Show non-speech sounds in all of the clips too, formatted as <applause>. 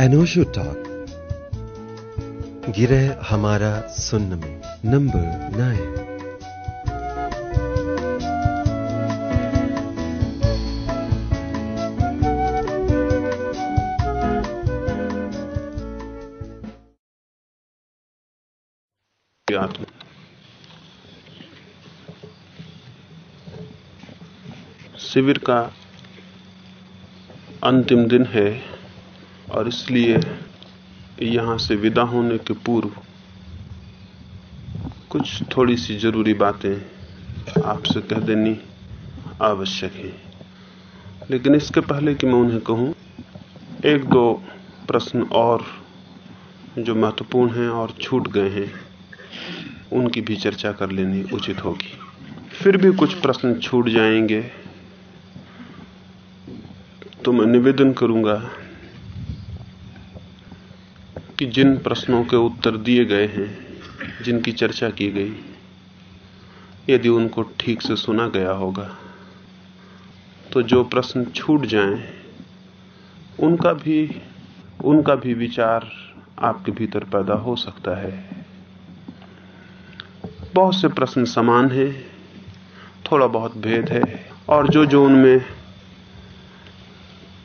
अनोशो talk गिरह हमारा सुन्न में नंबर नाइन शिविर का अंतिम दिन है। और इसलिए यहाँ से विदा होने के पूर्व कुछ थोड़ी सी ज़रूरी बातें आपसे कह देनी आवश्यक है। लेकिन इसके पहले कि मैं उन्हें कहूँ, एक दो प्रश्न और जो महत्वपूर्ण हैं और छूट गए हैं, उनकी भी चर्चा कर लेनी उचित होगी। फिर भी कुछ प्रश्न छूट जाएँगे तो मैं निवेदन करूँगा कि जिन प्रश्नों के उत्तर दिए गए हैं, जिनकी चर्चा की गई, यदि उनको ठीक से सुना गया होगा तो जो प्रश्न छूट जाएँ, उनका भी उनका भी विचार आपके भीतर पैदा हो सकता है। बहुत से प्रश्न समान हैं, थोड़ा बहुत भेद है, और जो जो उनमें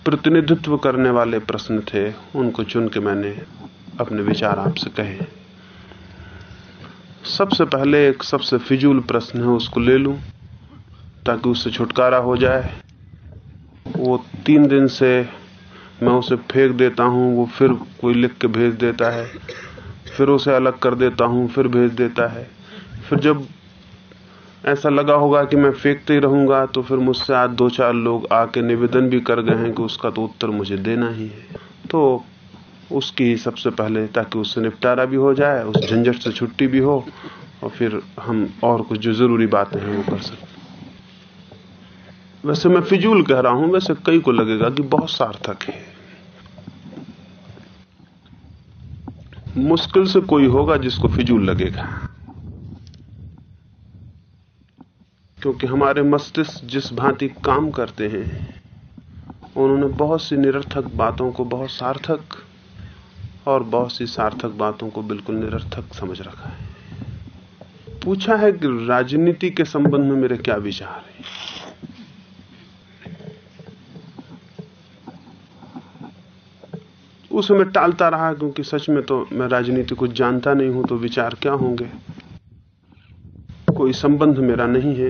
प्रतिनिधित्व करने वाले प्रश्न थे, उनको चुन के मैंने अपने विचार आपसे कहे। सबसे पहले एक सबसे फिजूल प्रश्न है, उसको ले लूँ, ताकि उससे छुटकारा हो जाए। वो तीन दिन से मैं उसे फेंक देता हूँ, वो फिर कोई लिख के भेज देता है, फिर उसे अलग कर देता हूँ, फिर भेज देता है। फिर जब ऐसा लगा होगा कि मैं फेंकते ही रहूँगा तो फिर मुझसे आज दो चार लोग आके निवेदन भी कर गए हैं कि उसका तो उत्तर मुझे देना ही है। तो उसकी सबसे पहले ताकि उससे निपटारा भी हो जाए, उस झंझट से छुट्टी भी हो, और फिर हम और कुछ जो ज़रूरी बातें हैं वो कर सकते वैसे मैं फिजूल कह रहा हूँ, वैसे कई को लगेगा कि बहुत सार्थक है। मुश्किल से कोई होगा जिसको फिजूल लगेगा। क्योंकि हमारे मस्तिष्क जिस भांति काम करते हैं, उन्होंने बहुत सी निरर्थक बातों को, बहुत सार्थक और बहुत सी सार्थक बातों को बिल्कुल निरर्थक समझ रखा है। पूछा है कि राजनीति के संबंध में मेरे क्या विचार है? उसे मैं टालता रहा क्योंकि सच में तो मैं राजनीति को जानता नहीं हूँ तो विचार क्या होंगे? कोई संबंध मेरा नहीं है,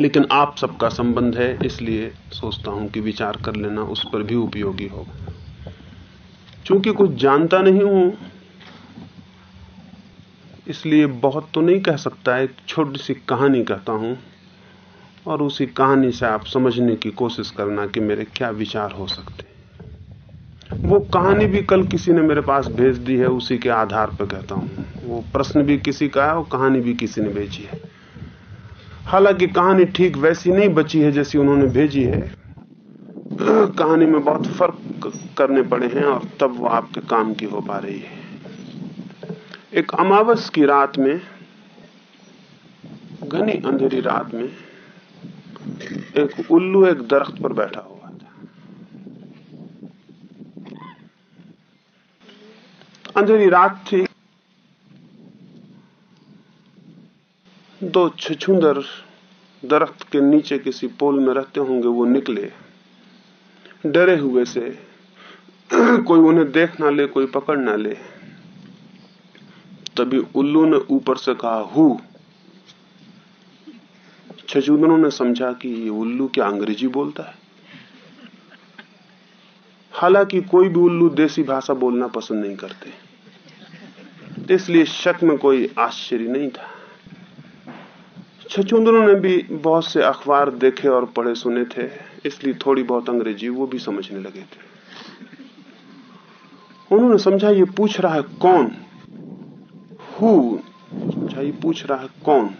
लेकिन आप सबका संबंध है, इसलिए सोचता हूँ कि विचार कर लेना उस पर भी उपयोगी होगा। चूँकि कुछ जानता नहीं हूँ, इसलिए बहुत तो नहीं कह सकता एक छोटी सी कहानी कहता हूँ, और उसी कहानी से आप समझने की कोशिश करना कि मेरे क्या विचार हो सकते वो कहानी भी कल किसी ने मेरे पास भेज दी है, उसी के आधार पर कहता हूँ। वो प्रश्न भी किसी का है और कहानी भी किसी ने भेजी है। हालाँकि कहानी ठीक वैसी नहीं बची है जैसी उन्होंने भेजी है। कहानी में बहुत फ़र्क करने पड़े हैं और तब वो आपके काम की हो पा रही है। एक अमावस की रात में, घनी अंधेरी रात में, एक उल्लू एक दरख्त पर बैठा हुआ था। अंधेरी रात थी। दो छछुंदर दरख्त के नीचे किसी पोल में रहते होंगे, वो निकले। डरे हुए से <clears throat> कोई उन्हें देख ना ले, कोई पकड़ ना ले। तभी उल्लू ने ऊपर से कहा, हु? छछुंदरों ने समझा कि ये उल्लू क्या अंग्रेज़ी बोलता है। हालाँकि कोई भी उल्लू देसी भाषा बोलना पसंद नहीं करते। इसलिए शक में कोई आश्चर्य नहीं था। छछुंदरों ने भी बहुत से अखबार देखे और पढ़े सुने थे। इसलिए थोड़ी बहुत अंग्रेज़ी वो भी समझने लगे थे। उन्होंने समझा, ये पूछ रहा है कौन? हु समझा, ये पूछ रहा है कौन?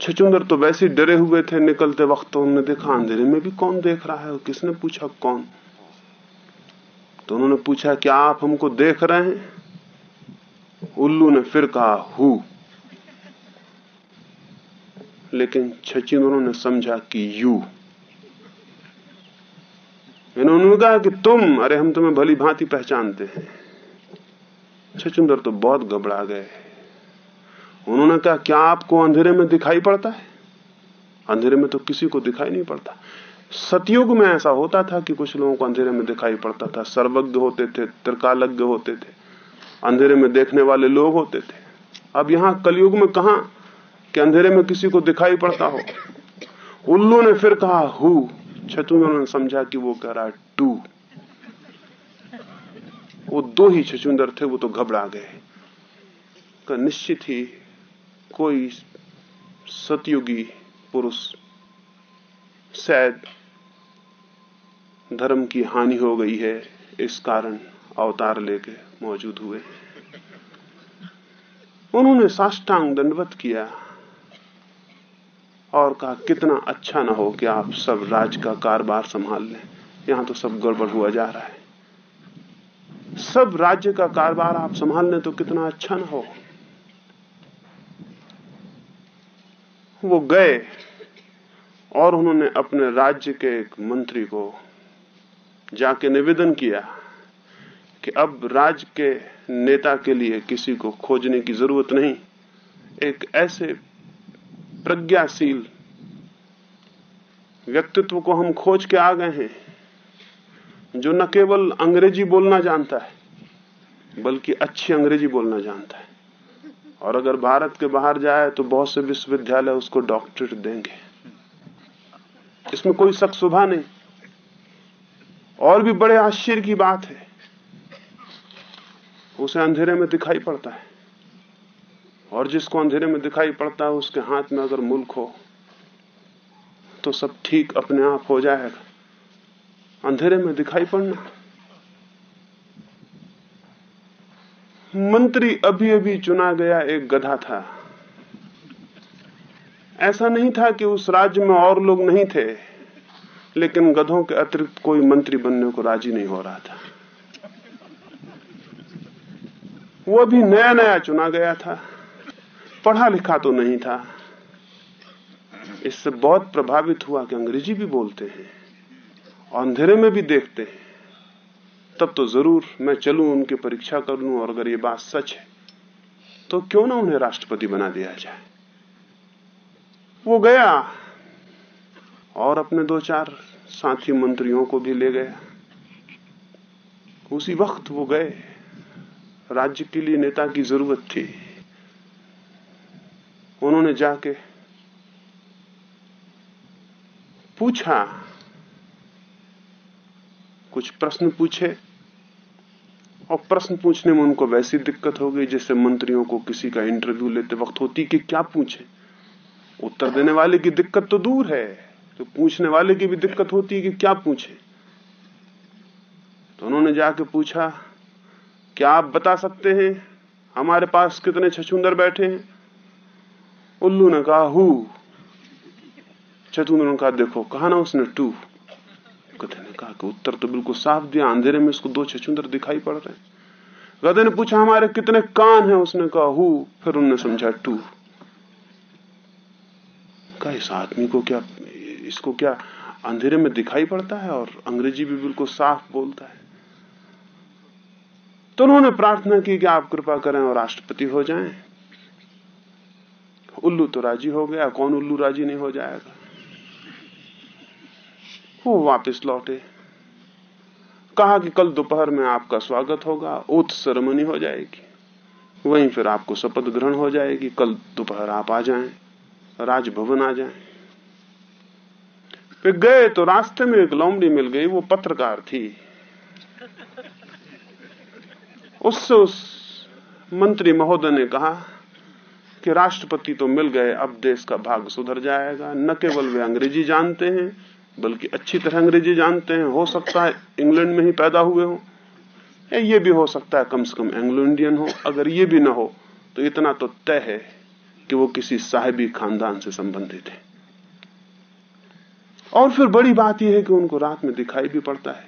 छचुंदर तो वैसे डरे हुए थे, निकलते वक्त तो उन्होंने देखा, अंधेरे में भी कौन देख रहा है, किसने पूछा कौन? तो उन्होंने पूछा, क्या आप हमको देख रहे हैं? उल्लू ने फिर कहा हु लेकिन छचिंदरों ने समझा कि यू। इन्होंने कहा कि तुम, अरे हम तुम्हें भली भांति पहचानते हैं। छचुंदर तो बहुत घबरा गए। उन्होंने कहा, क्या आपको अंधेरे में दिखाई पड़ता है? अंधेरे में तो किसी को दिखाई नहीं पड़ता। सतयुग में ऐसा होता था कि कुछ लोगों को अंधेरे में दिखाई पड़ता था। सर्वज्ञ होते थे, त्रिकालज्ञ होते थे। अंधेरे में देखने वाले लोग होते थे। अब यहाँ कलयुग में कहा कि अंधेरे में किसी को दिखाई पड़ता हो? उल्लू ने फिर कहा, हु? छचुंदर ने समझा कि वो कह रहा टू। वो दो ही छचुंदर थे, वो तो घबरा गए का निश्चित ही कोई सतयुगी पुरुष शायद धर्म की हानि हो गई है, इस कारण अवतार लेके मौजूद हुए। उन्होंने साष्टांग दंडवत किया। और कहा, कितना अच्छा ना हो कि आप सब राज का कारोबार संभाल लें। यहाँ तो सब गड़बड़ हुआ जा रहा है। सब राज्य का कारोबार आप संभाल लें तो कितना अच्छा ना हो। वो गए और उन्होंने अपने राज्य के एक मंत्री को जाके निवेदन किया कि अब राज्य के नेता के लिए किसी को खोजने की ज़रूरत नहीं। एक ऐसे प्रज्ञाशील। व्यक्तित्व को हम खोज के आ गए हैं, जो न केवल अंग्रेज़ी बोलना जानता है, बल्कि अच्छी अंग्रेज़ी बोलना जानता है। और अगर भारत के बाहर जाए तो बहुत से विश्वविद्यालय उसको डॉक्टरेट देंगे। इसमें कोई शक सुबह नहीं। और भी बड़े आश्चर्य की बात है, उसे अंधेरे में दिखाई पड़ता है। और जिसको अंधेरे में दिखाई पड़ता है, उसके हाथ में अगर मुल्क हो तो सब ठीक अपने आप हो जाएगा। अंधेरे में दिखाई पड़ना। मंत्री अभी अभी चुना गया एक गधा था। ऐसा नहीं था कि उस राज्य में और लोग नहीं थे, लेकिन गधों के अतिरिक्त कोई मंत्री बनने को राज़ी नहीं हो रहा था। वो अभी नया नया चुना गया था। पढ़ा लिखा तो नहीं था। इससे बहुत प्रभावित हुआ कि अंग्रेज़ी भी बोलते हैं अंधेरे में भी देखते हैं। तब तो ज़रूर मैं चलूँ, उनकी परीक्षा कर लूँ और अगर ये बात सच है तो क्यों ना उन्हें राष्ट्रपति बना दिया जाए? वो गया और अपने दो चार साथी मंत्रियों को भी ले गया। उसी वक्त वो गए। राज्य के लिए नेता की ज़रूरत थी। उन्होंने जाके पूछा, कुछ प्रश्न पूछे, और प्रश्न पूछने में उनको वैसी दिक्कत हो गई जैसे मंत्रियों को किसी का इंटरव्यू लेते वक्त होती कि क्या पूछे। उत्तर देने वाले की दिक्कत तो दूर है तो पूछने वाले की भी दिक्कत होती है कि क्या पूछे। तो उन्होंने जाके पूछा, क्या आप बता सकते हैं, हमारे पास कितने छछुंदर बैठे हैं? उल्लू ने कहा हु चतुंदर ने कहा देखो कहा ना उसने टू गधे ने कहा कि उत्तर तो बिल्कुल साफ़ दिया अंधेरे में उसको दो छछुंदर दिखाई पड़ रहे गधे ने पूछा हमारे कितने कान हैं उसने कहा हु फिर उन्होंने समझा टू का इस आदमी को क्या इसको क्या अंधेरे में दिखाई पड़ता है और अंग्रेज़ी भी बिल्कुल साफ़ बोलता है तो उन्होंने प्रार्थना की कि आप कृपा करें और राष्ट्रपति हो जाएँ उल्लू तो राज़ी हो गया, कौन उल्लू राज़ी नहीं हो जाएगा? वो वापस लौटे। कहा कि कल दोपहर में आपका स्वागत होगा ओथ सेरेमनी हो जाएगी। वहीं फिर आपको शपथ ग्रहण हो जाएगी, कल दोपहर आप आ जाएँ, राजभवन आ जाएँ। फिर गए तो रास्ते में एक लोमड़ी मिल गई, वो पत्रकार थी। उससे उस मंत्री महोदय ने कहा कि राष्ट्रपति तो मिल गए, अब देश का भाग सुधर जाएगा। न केवल वे अंग्रेज़ी जानते हैं, बल्कि अच्छी तरह अंग्रेज़ी जानते हैं। हो सकता है इंग्लैंड में ही पैदा हुए हो। ये भी हो सकता है कम से कम एंग्लो इंडियन हो। अगर ये भी ना हो तो इतना तो तय है कि वो किसी साहिबी खानदान से संबंधित है। और फिर बड़ी बात यह है कि उनको रात में दिखाई भी पड़ता है।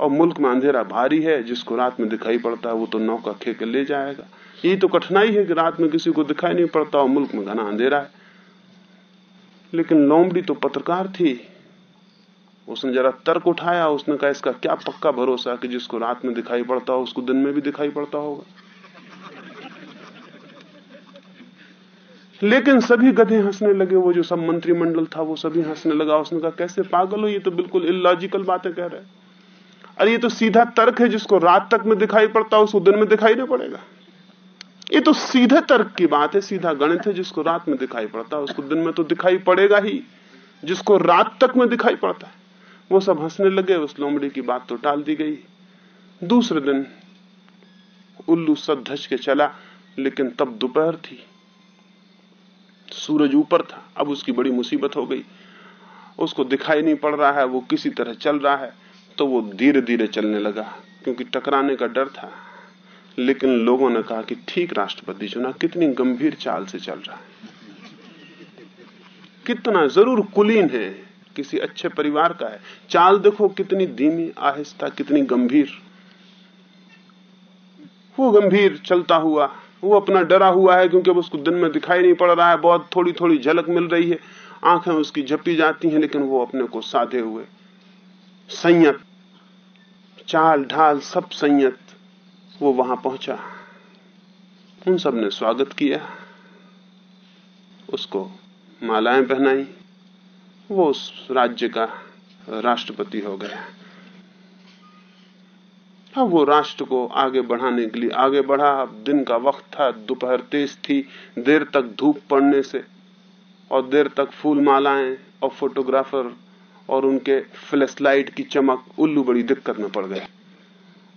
और मुल्क में अंधेरा भारी है, जिसको रात में दिखाई पड़ता है, वो तो नौका खे के ले जाएगा। यही तो कठिनाई है कि रात में किसी को दिखाई नहीं पड़ता और मुल्क में घना अंधेरा है। लेकिन लोमड़ी तो पत्रकार थी। उसने जरा तर्क उठाया, उसने कहा, इसका क्या पक्का भरोसा कि जिसको रात में दिखाई पड़ता हो, उसको दिन में भी दिखाई पड़ता होगा? लेकिन सभी गधे हंसने लगे, वो जो सब मंत्रिमंडल था, वो सभी हंसने लगा। उसने कहा, कैसे पागल हो, ये तो बिल्कुल इलॉजिकल बातें कह रहे अरे, ये तो सीधा तर्क है, जिसको रात तक में दिखाई पड़ता है, उसको दिन में दिखाई नहीं पड़ेगा। ये तो सीधे तर्क की बात है, सीधा गणित है, जिसको रात में दिखाई पड़ता है, उसको दिन में तो दिखाई पड़ेगा ही, जिसको रात तक में दिखाई पड़ता है। वो सब हंसने लगे, उस लोमड़ी की बात तो टाल दी गई। दूसरे दिन उल्लू सब धज के चला, लेकिन तब दोपहर थी। सूरज ऊपर था, अब उसकी बड़ी मुसीबत हो गई। उसको दिखाई नहीं पड़ रहा है, वो किसी तरह चल रहा है तो वो धीरे धीरे चलने लगा, क्योंकि टकराने का डर था। लेकिन लोगों ने कहा कि ठीक राष्ट्रपति चुना, कितनी गंभीर चाल से चल रहा है। कितना ज़रूर कुलीन है, किसी अच्छे परिवार का है। चाल देखो कितनी धीमी, आहिस्ता, कितनी गंभीर। वो गंभीर चलता हुआ, वो अपना डरा हुआ है क्योंकि अब उसको दिन में दिखाई नहीं पड़ रहा है, बहुत थोड़ी थोड़ी झलक मिल रही है। आँखें उसकी झपी जाती हैं, लेकिन वो अपने को साधे हुए। संयत चाल ढाल सब संयत। वो वहाँ पहुँचा। उन सबने स्वागत किया। उसको मालाएँ पहनाई। वो उस राज्य का राष्ट्रपति हो गया। अब वो राष्ट्र को आगे बढ़ाने के लिए आगे बढ़ा। अब दिन का वक्त था, दोपहर तेज थी, देर तक धूप पड़ने से और देर तक फूल मालाएँ और फोटोग्राफर और उनके फ्लैश लाइट की चमक, उल्लू बड़ी दिक्कत में पड़ गए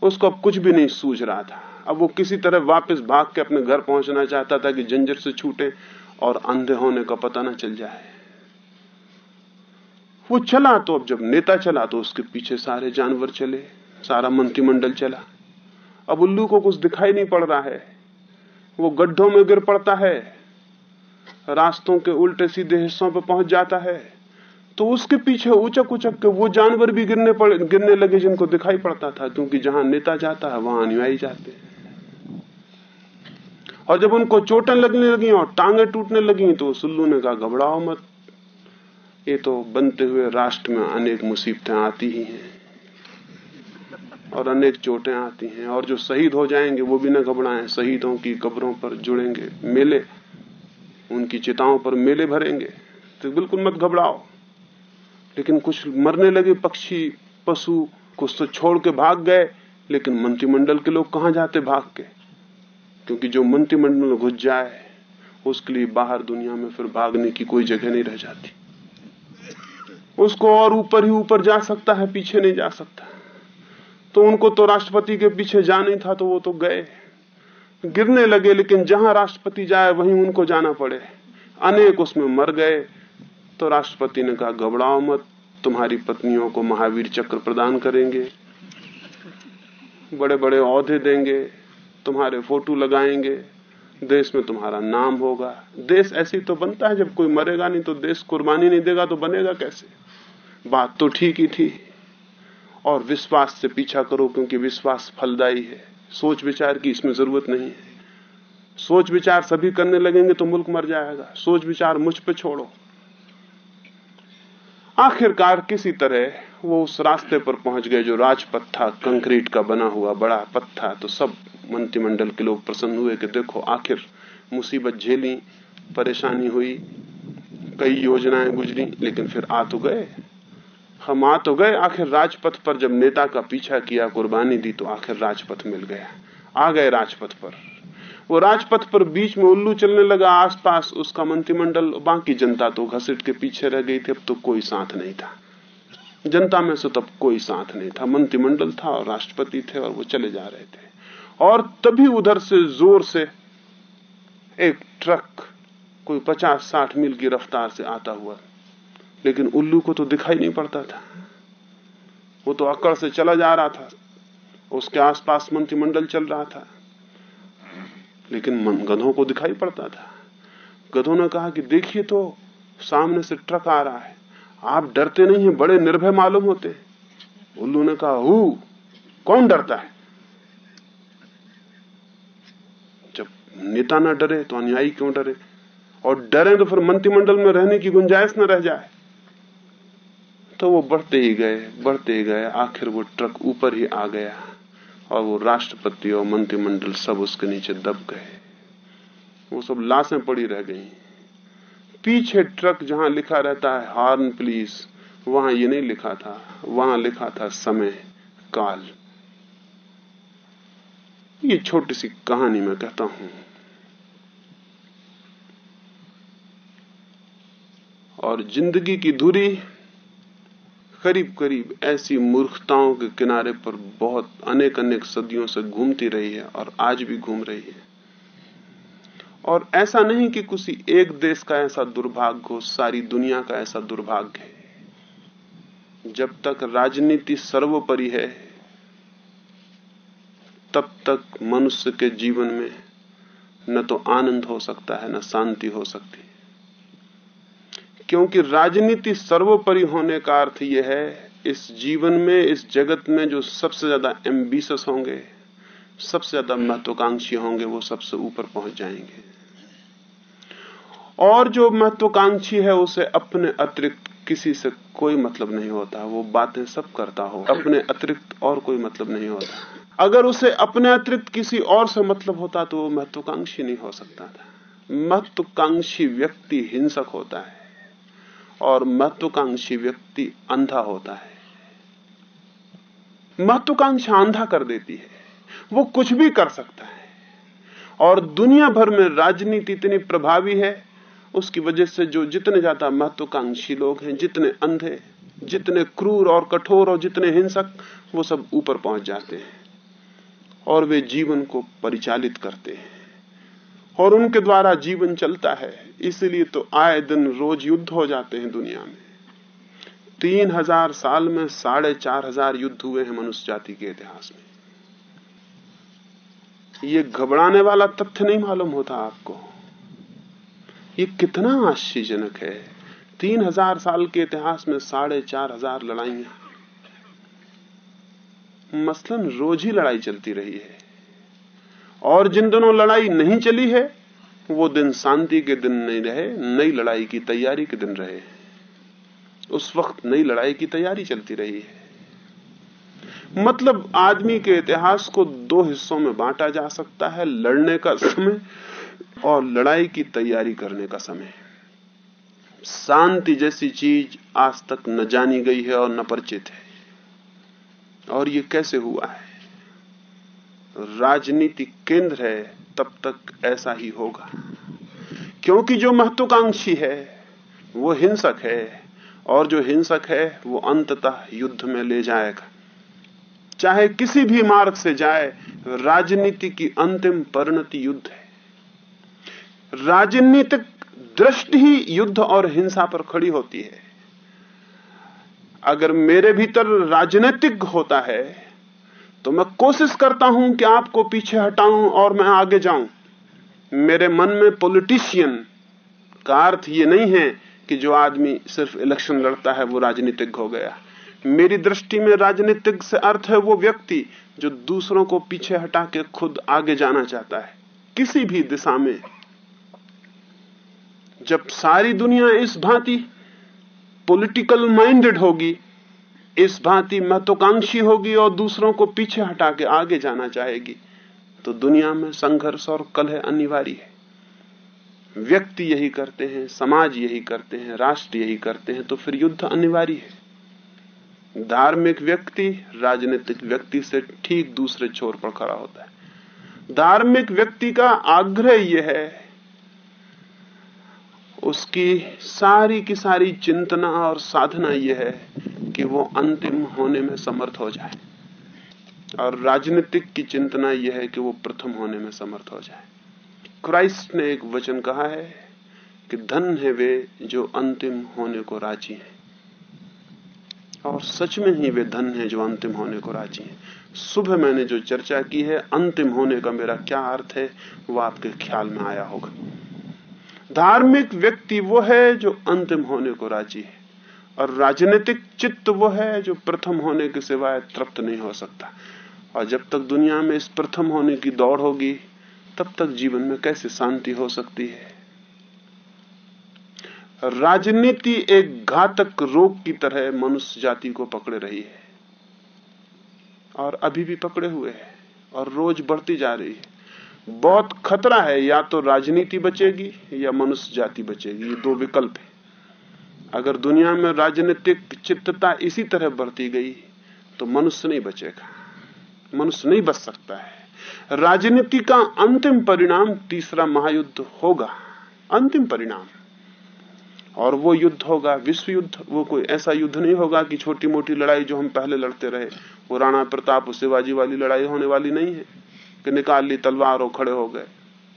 उसको अब कुछ भी नहीं सूझ रहा था। अब वो किसी तरह वापस भाग के अपने घर पहुँचना चाहता था कि जंजर से छूटे और अंधे होने का पता न चल जाए। वो चला तो अब जब नेता चला तो उसके पीछे सारे जानवर चले, सारा मंत्रिमंडल चला। अब उल्लू को कुछ दिखाई नहीं पड़ रहा है। वो गड्ढों में गिर पड़ता है, रास्तों के उल्टे सीधे हिस्सों पर पहुँच जाता है। तो उसके पीछे उचक उचक के वो जानवर भी गिरने पड़, गिरने लगे जिनको दिखाई पड़ता था, क्योंकि जहाँ नेता जाता है, वहाँ अनुयायी जाते हैं। और जब उनको चोटें लगने लगी और टांगे टूटने लगी तो सुल्लू ने कहा, घबराओ मत। ये तो बनते हुए राष्ट्र में अनेक मुसीबतें आती ही हैं। और अनेक चोटें आती हैं। और जो शहीद हो जाएँगे, वो भी न घबराएँ। शहीदों की कब्रों पर जुड़ेंगे। मेले, उनकी चिताओं पर मेले भरेंगे। तो बिल्कुल मत घबराओ। लेकिन कुछ मरने लगे पक्षी, पशु, कुछ तो छोड़ के भाग गए, लेकिन मंत्रिमंडल के लोग कहाँ जाते भाग के? क्योंकि जो मंत्रिमंडल में घुस जाए, उसके लिए बाहर दुनिया में फिर भागने की कोई जगह नहीं रह जाती। उसको और ऊपर ही ऊपर जा सकता है, पीछे नहीं जा सकता। तो उनको तो राष्ट्रपति के पीछे जाना था तो वो तो गए। गिरने लगे, लेकिन जहाँ राष्ट्रपति जाए, वहीं उनको जाना पड़े। अनेक उसमें मर गए। तो राष्ट्रपति ने कहा, घबराओ मत तुम्हारी पत्नियों को महावीर चक्र प्रदान करेंगे। बड़े बड़े औहदे देंगे, तुम्हारे फ़ोटो लगाएँगे। देश में तुम्हारा नाम होगा। देश ऐसी तो बनता है, जब कोई मरेगा नहीं तो देश कुर्बानी नहीं देगा तो बनेगा कैसे? बात तो ठीक ही थी। और विश्वास से पीछा करो, क्योंकि विश्वास फलदायी है। सोच विचार की इसमें ज़रूरत नहीं है। सोच विचार सभी करने लगेंगे तो मुल्क मर जाएगा। सोच विचार मुझ पे छोड़ो। आखिरकार किसी तरह वो उस रास्ते पर पहुँच गए जो राजपथ था कंक्रीट का बना हुआ बड़ा पथ था तो सब मंत्रिमंडल के लोग प्रसन्न हुए कि देखो, आखिर मुसीबत झेली, परेशानी हुई, कई योजनाएँ गुजरी, लेकिन फिर आ तो गए। हम आ तो गए, आखिर राजपथ पर जब नेता का पीछा किया, कुर्बानी दी तो आखिर राजपथ मिल गया। आ गए राजपथ पर। वो राजपथ पर बीच में उल्लू चलने लगा। आसपास उसका मंत्रिमंडल, बाकी जनता तो घसीट के पीछे रह गई थी। अब तो कोई साथ नहीं था। जनता में से तब कोई साथ नहीं था। मंत्रिमंडल था और राष्ट्रपति थे और वो चले जा रहे थे। और तभी उधर से ज़ोर से एक ट्रक, कोई पचास साठ मील की रफ्तार से आता हुआ। लेकिन उल्लू को तो दिखाई नहीं पड़ता था। वो तो अकड़ से चला जा रहा था। उसके आसपास मंत्रिमंडल चल रहा था। लेकिन गधों को दिखाई पड़ता था। गधों ने कहा कि देखिए तो सामने से ट्रक आ रहा है। आप डरते नहीं है, बड़े निर्भय मालूम होते उल्लू ने कहा, हु? कौन डरता है? जब नेता ना डरे तो अनुयायी क्यों डरे? और डरे तो फिर मंत्रिमंडल में रहने की गुंजाइश न रह जाए। तो वो बढ़ते ही गए, बढ़ते ही गए। आखिर वो ट्रक ऊपर ही आ गया। और वो राष्ट्रपति और मंत्रिमंडल सब उसके नीचे दब गए। वो सब लाशें पड़ी रह गई। पीछे ट्रक जहाँ लिखा रहता है, हार्न प्लीज़, वहाँ ये नहीं लिखा था। वहाँ लिखा था, समय, काल। ये छोटी सी कहानी मैं कहता हूँ। और ज़िंदगी की दूरी करीब करीब ऐसी मूर्खताओं के किनारे पर बहुत अनेक अनेक सदियों से घूमती रही है और आज भी घूम रही है। और ऐसा नहीं कि किसी एक देश का ऐसा दुर्भाग्य हो, सारी दुनिया का ऐसा दुर्भाग्य है। जब तक राजनीति सर्वोपरि है, तब तक मनुष्य के जीवन में न तो आनंद हो सकता है, न शांति हो सकती। क्योंकि राजनीति सर्वोपरि होने का अर्थ यह है, इस जीवन में, इस जगत में जो सबसे ज़्यादा एम्बिशस होंगे, सबसे ज़्यादा महत्वाकांक्षी होंगे, वो सबसे ऊपर पहुँच जाएँगे। और जो महत्वाकांक्षी है, उसे अपने अतिरिक्त किसी से कोई मतलब नहीं होता। वो बातें सब करता हो। अपने अतिरिक्त और कोई मतलब नहीं होता। अगर उसे अपने अतिरिक्त किसी और से मतलब होता तो वो महत्वाकांक्षी नहीं हो सकता था। महत्वाकांक्षी व्यक्ति हिंसक होता है। और महत्वाकांक्षी व्यक्ति अंधा होता है। महत्वाकांक्षा अंधा कर देती है। वो कुछ भी कर सकता है। और दुनिया भर में राजनीति इतनी प्रभावी है, उसकी वजह से जो जितने ज़्यादा महत्वाकांक्षी लोग हैं, जितने अंधे, जितने क्रूर और कठोर और जितने हिंसक, वो सब ऊपर पहुँच जाते हैं। और वे जीवन को परिचालित करते हैं। और उनके द्वारा जीवन चलता है। इसलिए तो आए दिन रोज युद्ध हो जाते हैं दुनिया में। तीन हज़ार साल में साढ़े चार हज़ार युद्ध हुए हैं मनुष्य जाति के इतिहास में। ये घबराने वाला तथ्य नहीं मालूम होता आपको। ये कितना आश्चर्यजनक है। तीन हज़ार साल के इतिहास में साढ़े चार हज़ार लड़ाइयाँ। मसलन रोज ही लड़ाई चलती रही है। और जिन दिनों लड़ाई नहीं चली है, वो दिन शांति के दिन नहीं रहे, नई लड़ाई की तैयारी के दिन रहे। उस वक्त नई लड़ाई की तैयारी चलती रही है। मतलब आदमी के इतिहास को दो हिस्सों में बांटा जा सकता है, लड़ने का समय और लड़ाई की तैयारी करने का समय। शांति जैसी चीज़ आज तक न जानी गई है और न परिचित है। और ये कैसे हुआ है? राजनीतिक केंद्र है, तब तक ऐसा ही होगा। क्योंकि जो महत्वाकांक्षी है, वो हिंसक है, और जो हिंसक है, वो अंततः युद्ध में ले जाएगा। चाहे किसी भी मार्ग से जाए, राजनीति की अंतिम परिणति युद्ध है। राजनीतिक दृष्टि ही युद्ध और हिंसा पर खड़ी होती है। अगर मेरे भीतर राजनीतिक होता है तो मैं कोशिश करता हूँ कि आपको पीछे हटाऊं और मैं आगे जाऊँ। मेरे मन में पॉलिटिशियन का अर्थ ये नहीं है कि जो आदमी सिर्फ़ इलेक्शन लड़ता है, वो राजनीतिक हो गया। मेरी दृष्टि में राजनीतिक से अर्थ है वो व्यक्ति जो दूसरों को पीछे हटा के खुद आगे जाना चाहता है। किसी भी दिशा में। जब सारी दुनिया इस भांति पॉलिटिकल माइंडेड होगी इस भांति महत्वाकांक्षी होगी और दूसरों को पीछे हटा के आगे जाना चाहेगी। तो दुनिया में संघर्ष और कलह अनिवार्य है। व्यक्ति यही करते हैं, समाज यही करते हैं, राष्ट्र यही करते हैं तो फिर युद्ध अनिवार्य है। धार्मिक व्यक्ति, राजनीतिक व्यक्ति से ठीक दूसरे छोर पर खड़ा होता है। धार्मिक व्यक्ति का आग्रह यह है, उसकी सारी की सारी चिंतना और साधना यह है कि वो अंतिम होने में समर्थ हो जाए। और राजनीतिक की चिंतना यह है कि वो प्रथम होने में समर्थ हो जाए। क्राइस्ट ने एक वचन कहा है कि धन है वे जो अंतिम होने को राज़ी हैं। और सच में ही वे धन है जो अंतिम होने को राज़ी हैं। सुबह मैंने जो चर्चा की है, अंतिम होने का मेरा क्या अर्थ है, वो आपके ख्याल में आया होगा। धार्मिक व्यक्ति वो है जो अंतिम होने को राज़ी है। और राजनीतिक चित्त वो है जो प्रथम होने के सिवाय तृप्त नहीं हो सकता। और जब तक दुनिया में इस प्रथम होने की दौड़ होगी, तब तक जीवन में कैसे शांति हो सकती है? राजनीति एक घातक रोग की तरह मनुष्य जाति को पकड़े रही है और अभी भी पकड़े हुए है और रोज बढ़ती जा रही है। बहुत खतरा है, या तो राजनीति बचेगी या मनुष्य जाति बचेगी, ये दो विकल्प है। अगर दुनिया में राजनीतिक चित्तता इसी तरह बढ़ती गई तो मनुष्य नहीं बचेगा। मनुष्य नहीं बच सकता है। राजनीति का अंतिम परिणाम तीसरा महायुद्ध होगा। अंतिम परिणाम। और वो युद्ध होगा, विश्व युद्ध। वो कोई ऐसा युद्ध नहीं होगा कि छोटी मोटी लड़ाई जो हम पहले लड़ते रहे। वो राणा प्रताप शिवाजी वाली लड़ाई होने वाली नहीं है कि निकाल ली तलवार और खड़े हो गए।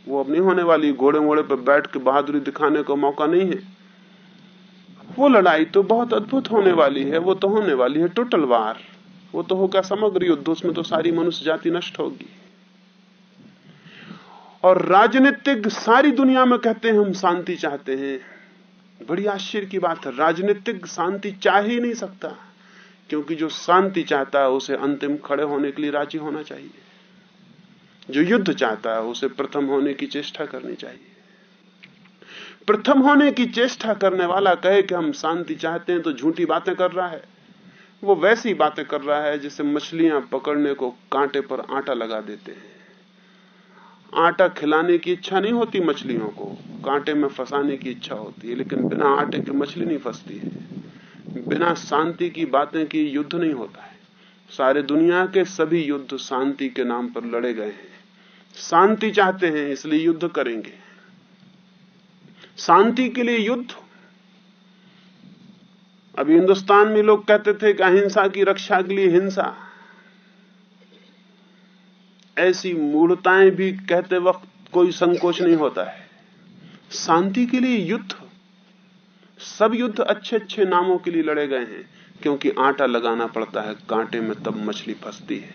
वो अब नहीं होने वाली। घोड़े मोड़े पर बैठ के बहादुरी दिखाने का मौका नहीं है। वो लड़ाई तो बहुत अद्भुत होने वाली है, वो तो होने वाली है टोटल वार। वो तो होगा समग्र युद्ध, उसमें तो सारी मनुष्य जाति नष्ट होगी। और राजनीतिक सारी दुनिया में कहते हैं, हम शांति चाहते हैं। बड़ी आश्चर्य की बात है, राजनीतिक शांति चाह ही नहीं सकता, क्योंकि जो शांति चाहता है, उसे अंतिम खड़े होने के लिए राज़ी होना चाहिए। जो युद्ध चाहता है, उसे प्रथम होने की चेष्टा करनी चाहिए। प्रथम होने की चेष्टा करने वाला कहे कि हम शांति चाहते हैं तो झूठी बातें कर रहा है। वो वैसी बातें कर रहा है जैसे मछलियाँ पकड़ने को कांटे पर आटा लगा देते हैं। आटा खिलाने की इच्छा नहीं होती मछलियों को, कांटे में फंसाने की इच्छा होती है, लेकिन बिना आटे के मछली नहीं फंसती है। बिना शांति की बातें की युद्ध नहीं होता है। सारे दुनिया के सभी युद्ध शांति के नाम पर लड़े गए हैं। शांति चाहते हैं, इसलिए युद्ध करेंगे। शांति के लिए युद्ध? अभी हिंदुस्तान में लोग कहते थे कि अहिंसा की रक्षा के लिए हिंसा। ऐसी मूढ़ताएँ भी कहते वक्त कोई संकोच नहीं होता है। शांति के लिए युद्ध। सब युद्ध अच्छे अच्छे नामों के लिए लड़े गए हैं, क्योंकि आटा लगाना पड़ता है, कांटे में तब मछली फंसती है।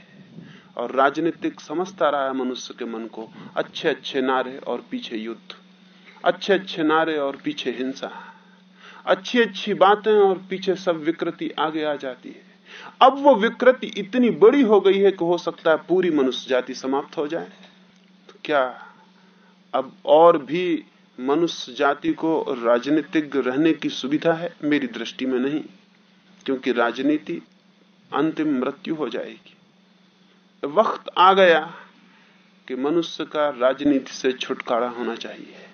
और राजनीतिक समझता रहा है मनुष्य के मन को अच्छे अच्छे नारे और पीछे युद्ध। अच्छे अच्छे नारे और पीछे हिंसा। अच्छी अच्छी बातें और पीछे सब विकृति आगे आ जाती है। अब वो विकृति इतनी बड़ी हो गई है कि हो सकता है पूरी मनुष्य जाति समाप्त हो जाए। तो क्या अब और भी मनुष्य जाति को राजनीतिक रहने की सुविधा है? मेरी दृष्टि में नहीं, क्योंकि राजनीति अंतिम मृत्यु हो जाएगी। वक्त आ गया कि मनुष्य का राजनीति से छुटकारा होना चाहिए।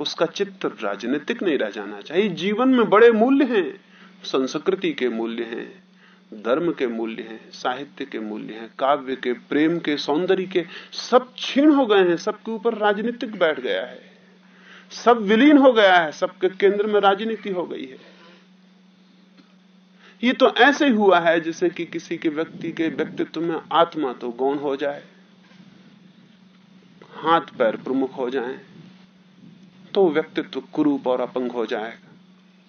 उसका चित्त राजनीतिक नहीं रह जाना चाहिए। जीवन में बड़े मूल्य हैं संस्कृति के मूल्य हैं धर्म के मूल्य हैं साहित्य के मूल्य हैं काव्य के प्रेम के सौंदर्य के सब क्षीण हो गए हैं सबके ऊपर राजनीतिक बैठ गया है। सब विलीन हो गया है सबके केंद्र में राजनीति हो गई है। ये तो ऐसे हुआ है जैसे कि किसी के व्यक्ति के व्यक्तित्व में आत्मा तो गौण हो जाए हाथ पैर प्रमुख हो जाएँ, तो व्यक्तित्व कुरूप और अपंग हो जाएगा।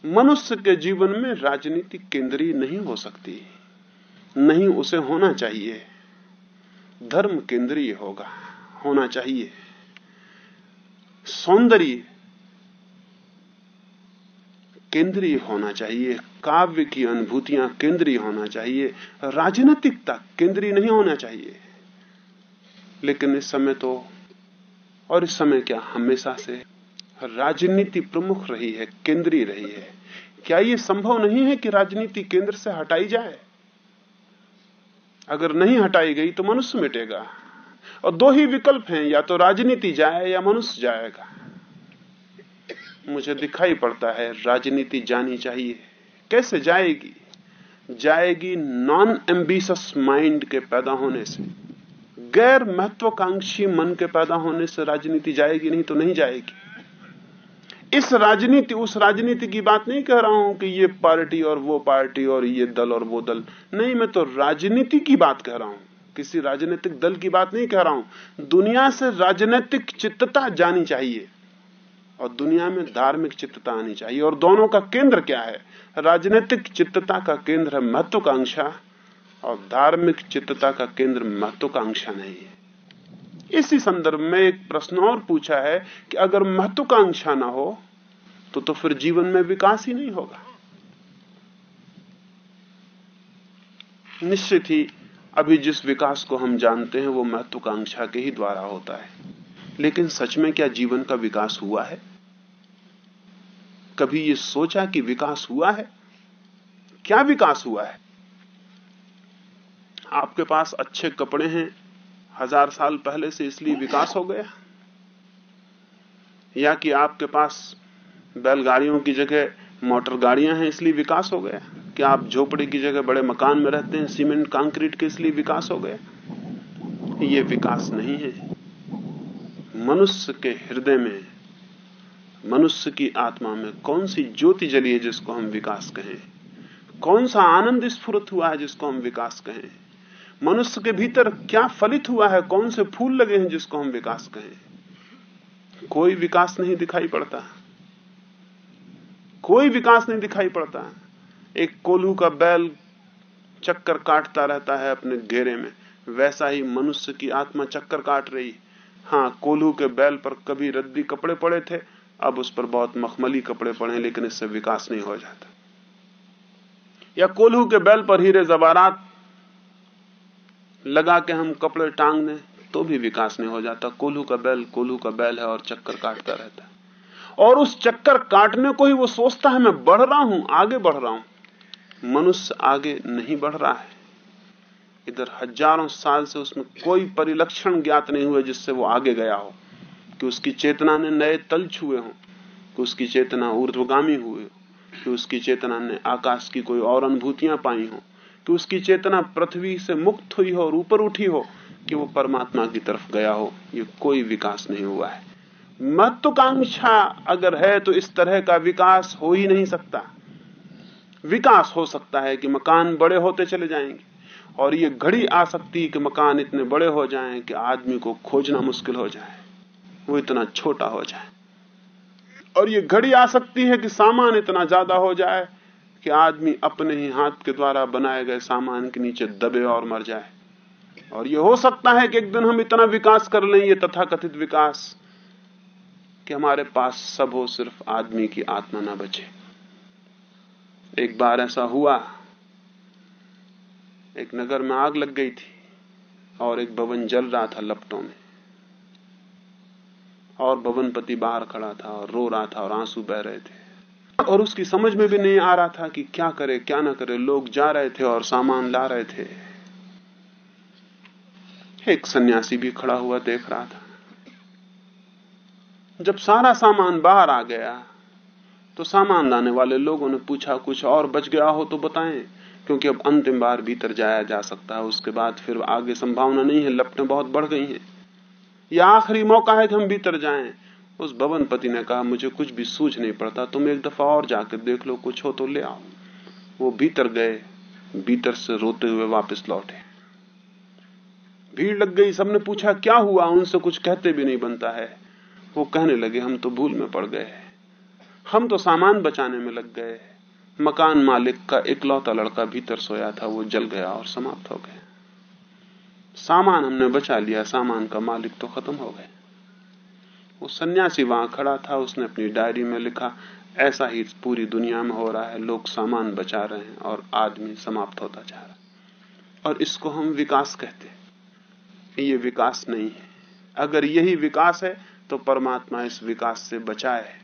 मनुष्य के जीवन में राजनीति केंद्रीय नहीं हो सकती। नहीं उसे होना चाहिए। धर्म केंद्रीय होगा, होना चाहिए। सौंदर्य केंद्रीय होना चाहिए। काव्य की अनुभूतियाँ केंद्रीय होना चाहिए। राजनीतिकता केंद्रीय नहीं होना चाहिए। लेकिन इस समय तो और इस समय क्या, हमेशा से राजनीति प्रमुख रही है, केंद्रीय रही है। क्या यह संभव नहीं है कि राजनीति केंद्र से हटाई जाए? अगर नहीं हटाई गई तो मनुष्य मिटेगा। और दो ही विकल्प हैं, या तो राजनीति जाए या मनुष्य जाएगा। मुझे दिखाई पड़ता है, राजनीति जानी चाहिए। कैसे जाएगी? जाएगी नॉन एम्बिशस माइंड के पैदा होने से। गैर महत्वाकांक्षी मन के पैदा होने से राजनीति जाएगी नहीं तो नहीं जाएगी। इस राजनीति, उस राजनीति की बात नहीं कह रहा हूँ कि ये पार्टी और वो पार्टी और ये दल और वो दल। नहीं, मैं तो राजनीति की बात कह रहा हूँ। किसी राजनीतिक दल की बात नहीं कह रहा हूँ। दुनिया से राजनीतिक चित्तता जानी चाहिए और दुनिया में धार्मिक चित्तता आनी चाहिए। और दोनों का केंद्र क्या है? राजनीतिक चित्तता का केंद्र है महत्वाकांक्षा और धार्मिक चित्तता का केंद्र महत्वाकांक्षा नहीं है। इसी संदर्भ में एक प्रश्न और पूछा है कि अगर महत्वाकांक्षा ना हो तो तो फिर जीवन में विकास ही नहीं होगा। निश्चित ही, अभी जिस विकास को हम जानते हैं, वो महत्वाकांक्षा के ही द्वारा होता है। लेकिन सच में क्या जीवन का विकास हुआ है? कभी ये सोचा कि विकास हुआ है? क्या विकास हुआ है? आपके पास अच्छे कपड़े हैं हज़ार साल पहले से इसलिए विकास हो गया। या कि आपके पास बैलगाड़ियों की जगह मोटर गाड़ियाँ हैं, इसलिए विकास हो गया। क्या आप झोपड़ी की जगह बड़े मकान में रहते हैं, सीमेंट, कंक्रीट के इसलिए विकास हो गया। ये विकास नहीं है। मनुष्य के हृदय में, मनुष्य की आत्मा में कौन सी ज्योति जली है जिसको हम विकास कहें? कौन सा आनंद स्फुरत हुआ है जिसको हम विकास कहें? मनुष्य के भीतर क्या फलित हुआ है? कौन से फूल लगे हैं जिसको हम विकास कहें? कोई विकास नहीं दिखाई पड़ता। कोई विकास नहीं दिखाई पड़ता। एक कोल्हू का बैल चक्कर काटता रहता है अपने घेरे में। वैसा ही मनुष्य की आत्मा चक्कर काट रही। हाँ कोल्हू के बैल पर कभी रद्दी कपड़े पड़े थे, अब उस पर बहुत मखमली कपड़े पड़े लेकिन इससे विकास नहीं हो जाता। या कोल्हू के बैल पर हीरे जवारात लगा के हम कपड़े टांग दें तो भी विकास नहीं हो जाता। कोल्हू का बैल, कोल्हू का बैल है और चक्कर काटता रहता है। और उस चक्कर काटने को ही वो सोचता है, मैं बढ़ रहा हूँ, आगे बढ़ रहा हूँ। मनुष्य आगे नहीं बढ़ रहा है। इधर हज़ारों साल से उसमें कोई परिलक्षण ज्ञात नहीं हुए जिससे वो आगे गया हो, कि उसकी चेतना ने नए तल छुए हों, कि उसकी चेतना ऊर्ध्वगामी हुए हो, कि उसकी चेतना ने आकाश की कोई और अनुभूतियाँ पाई हो। कि उसकी चेतना पृथ्वी से मुक्त हुई हो और ऊपर उठी हो कि वो परमात्मा की तरफ़ गया हो, ये कोई विकास नहीं हुआ है। महत्वाकांक्षा अगर है तो इस तरह का विकास हो ही नहीं सकता। विकास हो सकता है कि मकान बड़े होते चले जाएँगे और ये घड़ी आ सकती है कि मकान इतने बड़े हो जाएँ कि आदमी को खोजना मुश्किल हो जाए, वो इतना छोटा हो जाए। और ये घड़ी आ सकती है कि सामान इतना ज़्यादा हो जाए कि आदमी अपने ही हाथ के द्वारा बनाए गए सामान के नीचे दबे और मर जाए। और ये हो सकता है कि एक दिन हम इतना विकास कर लें, ये तथाकथित विकास, कि हमारे पास सब हो सिर्फ़ आदमी की आत्मा ना बचे। एक बार ऐसा हुआ, एक नगर में आग लग गई थी, और एक भवन जल रहा था लपटों में। और भवनपति बाहर खड़ा था और रो रहा था और आँसू बह रहे थे। और उसकी समझ में भी नहीं आ रहा था कि क्या करे, क्या ना करे। लोग जा रहे थे और सामान ला रहे थे। एक सन्यासी भी खड़ा हुआ देख रहा था। जब सारा सामान बाहर आ गया तो सामान लाने वाले लोगों ने पूछा, कुछ और बच गया हो तो बताएँ, क्योंकि अब अंतिम बार भीतर जाया जा सकता है। उसके बाद फिर आगे संभावना नहीं है, लपटें बहुत बढ़ गई हैं। यह आखिरी मौका है कि हम भीतर जाएँ। उस भवन पति ने कहा, मुझे कुछ भी सूझ नहीं पड़ता, तुम एक दफ़ा और जाकर देख लो, कुछ हो तो ले आओ। वो भीतर गए, भीतर से रोते हुए वापस लौटे। भीड़ लग गई, सबने पूछा, क्या हुआ? उनसे कुछ कहते भी नहीं बनता है। वो कहने लगे, हम तो भूल में पड़ गए हम तो सामान बचाने में लग गए मकान मालिक का इकलौता लड़का भीतर सोया था, वो जल गया और समाप्त हो गया। सामान हमने बचा लिया, सामान का मालिक तो खत्म हो गए वो सन्यासी वहाँ खड़ा था, उसने अपनी डायरी में लिखा, ऐसा ही पूरी दुनिया में हो रहा है, लोग सामान बचा रहे हैं और आदमी समाप्त होता जा रहा है। और इसको हम विकास कहते हैं। ये विकास नहीं है। अगर यही विकास है तो परमात्मा इस विकास से बचाए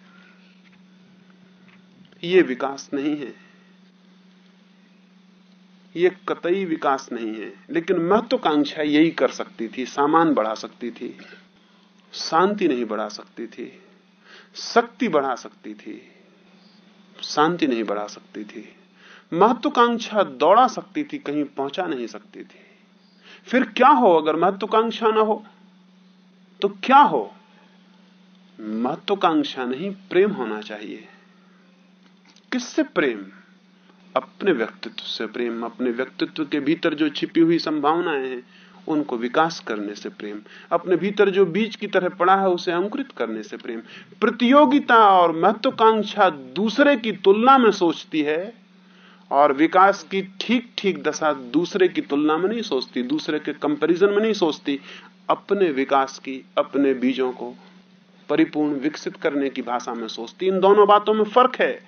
ये विकास नहीं है। ये कतई विकास नहीं है। लेकिन महत्वाकांक्षा यही कर सकती थी, सामान बढ़ा सकती थी। शांति नहीं बढ़ा सकती थी। शक्ति बढ़ा सकती थी। शांति नहीं बढ़ा सकती थी। महत्वाकांक्षा दौड़ा सकती थी, कहीं पहुँचा नहीं सकती थी। फिर क्या हो अगर महत्वाकांक्षा ना हो? तो क्या हो? महत्वाकांक्षा नहीं, प्रेम होना चाहिए। किससे प्रेम? अपने व्यक्तित्व से प्रेम। अपने व्यक्तित्व के भीतर जो छिपी हुई संभावनाएँ हैं उनको विकास करने से प्रेम। अपने भीतर जो बीज की तरह पड़ा है, उसे अंकुरित करने से प्रेम। प्रतियोगिता और महत्वाकांक्षा दूसरे की तुलना में सोचती है और विकास की ठीक ठीक दशा दूसरे की तुलना में नहीं सोचती, दूसरे के कंपैरिजन में नहीं सोचती। अपने विकास की, अपने बीजों को परिपूर्ण विकसित करने की भाषा में सोचती। इन दोनों बातों में फ़र्क है।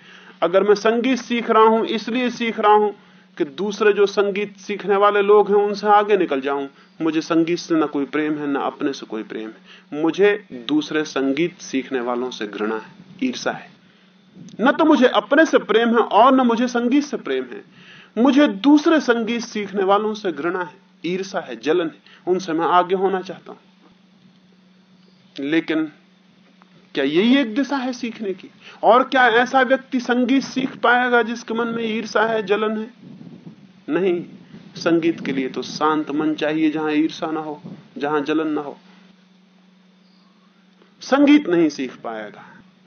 अगर मैं संगीत सीख रहा हूँ, इसलिए सीख रहा हूँ कि दूसरे जो संगीत सीखने वाले लोग हैं, उनसे आगे निकल जाऊँ। मुझे संगीत से ना कोई प्रेम है, ना अपने से कोई प्रेम है। मुझे दूसरे संगीत सीखने वालों से घृणा है ईर्षा है। न तो मुझे अपने से प्रेम है, और न मुझे संगीत से प्रेम है। मुझे दूसरे संगीत सीखने वालों से घृणा है ईर्षा है, जलन है। उनसे मैं आगे होना चाहता हूँ। लेकिन क्या यही एक दिशा है सीखने की? और क्या ऐसा व्यक्ति संगीत सीख पाएगा जिसके मन में ईर्षा है, जलन है? नहीं, संगीत के लिए तो शांत मन चाहिए जहाँ ईर्षा ना हो, जहाँ जलन ना हो। संगीत नहीं सीख पाएगा,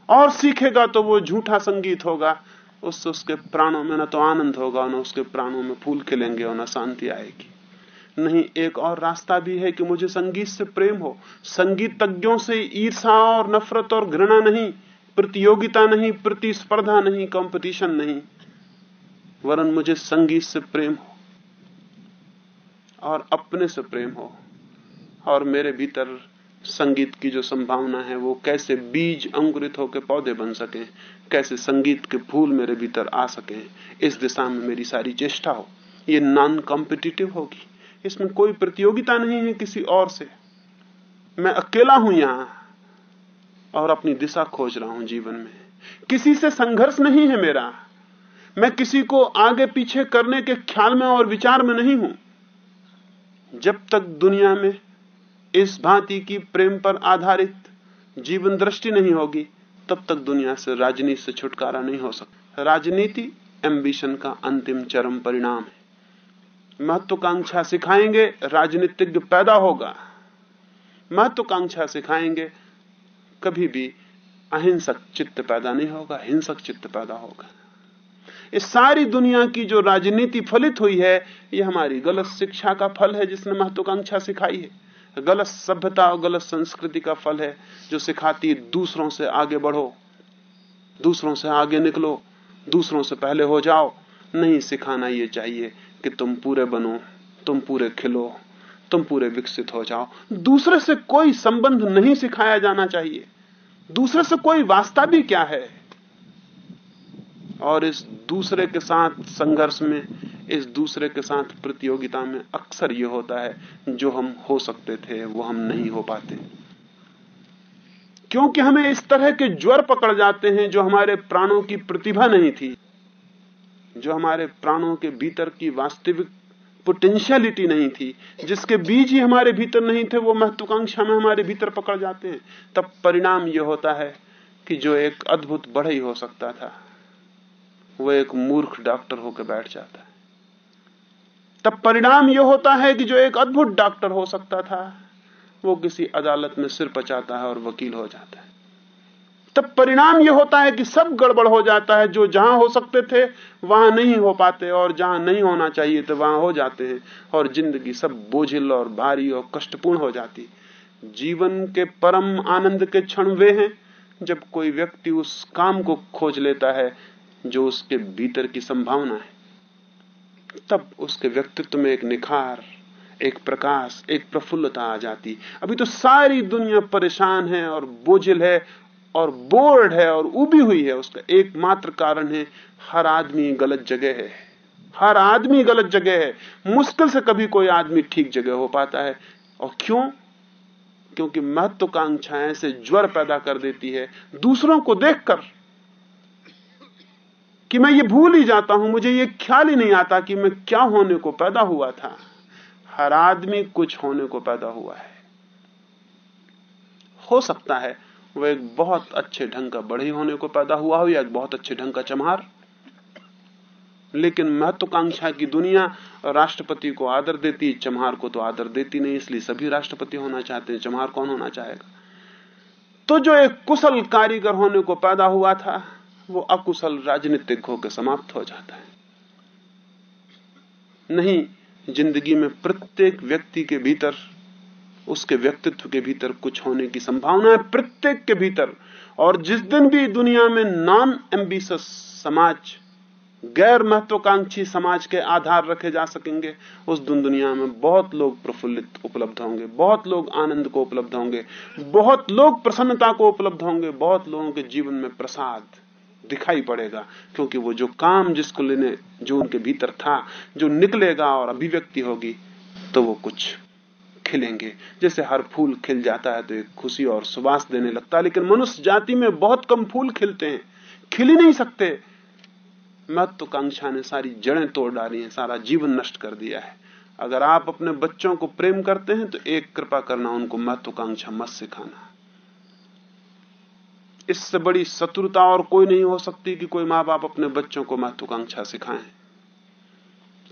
और सीखेगा तो वो झूठा संगीत होगा। उससे उसके प्राणों में ना तो आनंद होगा ना उसके प्राणों में फूल खिलेंगे, और न शांति आएगी। नहीं, एक और रास्ता भी है कि मुझे संगीत से प्रेम हो। संगीतज्ञों से ईर्षा और नफरत और घृणा नहीं, प्रतियोगिता नहीं, प्रतिस्पर्धा नहीं, कंपटीशन नहीं। वरन मुझे संगीत से प्रेम हो और अपने से प्रेम हो और मेरे भीतर संगीत की जो संभावना है, वो कैसे बीज अंकुरित होकर पौधे बन सके, कैसे संगीत के फूल मेरे भीतर आ सके, इस दिशा में मेरी सारी चेष्टा हो। ये नॉन कॉम्पिटिटिव होगी। इसमें कोई प्रतियोगिता नहीं है किसी और से। मैं अकेला हूँ यहाँ और अपनी दिशा खोज रहा हूँ जीवन में। किसी से संघर्ष नहीं है मेरा। मैं किसी को आगे पीछे करने के ख्याल में और विचार में नहीं हूँ। जब तक दुनिया में इस भांति की प्रेम पर आधारित जीवन दृष्टि नहीं होगी, तब तक दुनिया से राजनीति से छुटकारा नहीं हो सकता। राजनीति एम्बिशन का अंतिम चरम परिणाम है। महत्वाकांक्षा सिखाएँगे, राजनीतिज्ञ पैदा होगा। महत्वाकांक्षा सिखाएँगे, कभी भी अहिंसक चित्त पैदा नहीं होगा, हिंसक चित्त पैदा होगा। इस सारी दुनिया की जो राजनीति फलित हुई है यह हमारी गलत शिक्षा का फल है जिसने महत्वाकांक्षा सिखाई है। गलत सभ्यता और गलत संस्कृति का फल है जो सिखाती है, दूसरों से आगे बढ़ो, दूसरों से आगे निकलो, दूसरों से पहले हो जाओ। नहीं सिखाना ये चाहिए कि तुम पूरे बनो, तुम पूरे खिलो, तुम पूरे विकसित हो जाओ। दूसरे से कोई संबंध नहीं सिखाया जाना चाहिए। दूसरे से कोई वास्ता भी क्या है? और इस दूसरे के साथ संघर्ष में, इस दूसरे के साथ प्रतियोगिता में अक्सर ये होता है, जो हम हो सकते थे, वो हम नहीं हो पाते। क्योंकि हमें इस तरह के ज्वर पकड़ जाते हैं, जो हमारे प्राणों की प्रतिभा नहीं थी, जो हमारे प्राणों के भीतर की वास्तविक पोटेंशियलिटी नहीं थी, जिसके बीज ही हमारे भीतर नहीं थे, वो महत्वाकांक्षा में हमारे भीतर पकड़ जाते हैं। तब परिणाम यह होता है कि जो एक अद्भुत बढ़ई हो सकता था। वो एक मूर्ख डॉक्टर होकर बैठ जाता है। तब परिणाम यह होता है कि जो एक अद्भुत डॉक्टर हो सकता था, वो किसी अदालत में सिर पचाता है और वकील हो जाता है। तब परिणाम यह होता है कि सब गड़बड़ हो जाता है। जो जहाँ हो सकते थे, वहाँ नहीं हो पाते और जहाँ नहीं होना चाहिए तो वहाँ हो जाते हैं और ज़िंदगी सब बोझिल और भारी और कष्टपूर्ण हो जाती। जीवन के परम आनंद के क्षण वे हैं जब कोई व्यक्ति उस काम को खोज लेता है जो उसके भीतर की संभावना है। तब उसके व्यक्तित्व में एक निखार, एक प्रकाश, एक प्रफुल्लता आ जाती। अभी तो सारी दुनिया परेशान है और बोझिल है और बोर्ड है और उबी हुई है। उसका एकमात्र कारण है, हर आदमी गलत जगह है। हर आदमी गलत जगह है। मुश्किल से कभी कोई आदमी ठीक जगह हो पाता है। और क्यों? क्योंकि महत्वाकांक्षाएँ से ज्वर पैदा कर देती है। दूसरों को देखकर कि मैं ये भूल ही जाता हूँ, मुझे ये ख्याल ही नहीं आता कि मैं क्या होने को पैदा हुआ था। हर आदमी कुछ होने को पैदा हुआ है। हो सकता है वो एक बहुत अच्छे ढंग का बढ़ी होने को पैदा हुआ हो या एक बहुत अच्छे ढंग का चमार। लेकिन महत्वाकांक्षा की दुनिया राष्ट्रपति को आदर देती, चमार को तो आदर देती नहीं, इसलिए सभी राष्ट्रपति होना चाहते हैं, चमार कौन होना चाहेगा? तो जो एक कुशल कारीगर होने को पैदा हुआ था वो अकुशल राजनीतिक होकर समाप्त हो जाता है। नहीं, ज़िंदगी में प्रत्येक व्यक्ति के भीतर, उसके व्यक्तित्व के भीतर कुछ होने की संभावना है। प्रत्येक के भीतर। और जिस दिन भी दुनिया में नॉन एम्बिस समाज, गैर महत्वाकांक्षी समाज के आधार रखे जा सकेंगे, उस दिन दुनिया में बहुत लोग प्रफुल्लित उपलब्ध होंगे, बहुत लोग आनंद को उपलब्ध होंगे, बहुत लोग प्रसन्नता को उपलब्ध होंगे, बहुत लोगों के जीवन में प्रसाद दिखाई पड़ेगा, क्योंकि वो जो काम जिसको लेने, जो उनके भीतर था, जो निकलेगा और अभिव्यक्ति होगी तो वो कुछ खिलेंगे। जैसे हर फूल खिल जाता है तो एक खुशी और सुबास देने लगता है, लेकिन मनुष्य जाति में बहुत कम फूल खिलते हैं, खिल ही नहीं सकते। महत्वाकांक्षा तो ने सारी जड़ें तोड़ डाली हैं, सारा जीवन नष्ट कर दिया है। अगर आप अपने बच्चों को प्रेम करते हैं तो एक कृपा करना, उनको महत्वाकांक्षा मत सिखाना। इससे बड़ी शत्रुता और कोई नहीं हो सकती कि कोई माँ बाप अपने बच्चों को महत्वाकांक्षा सिखाएँ।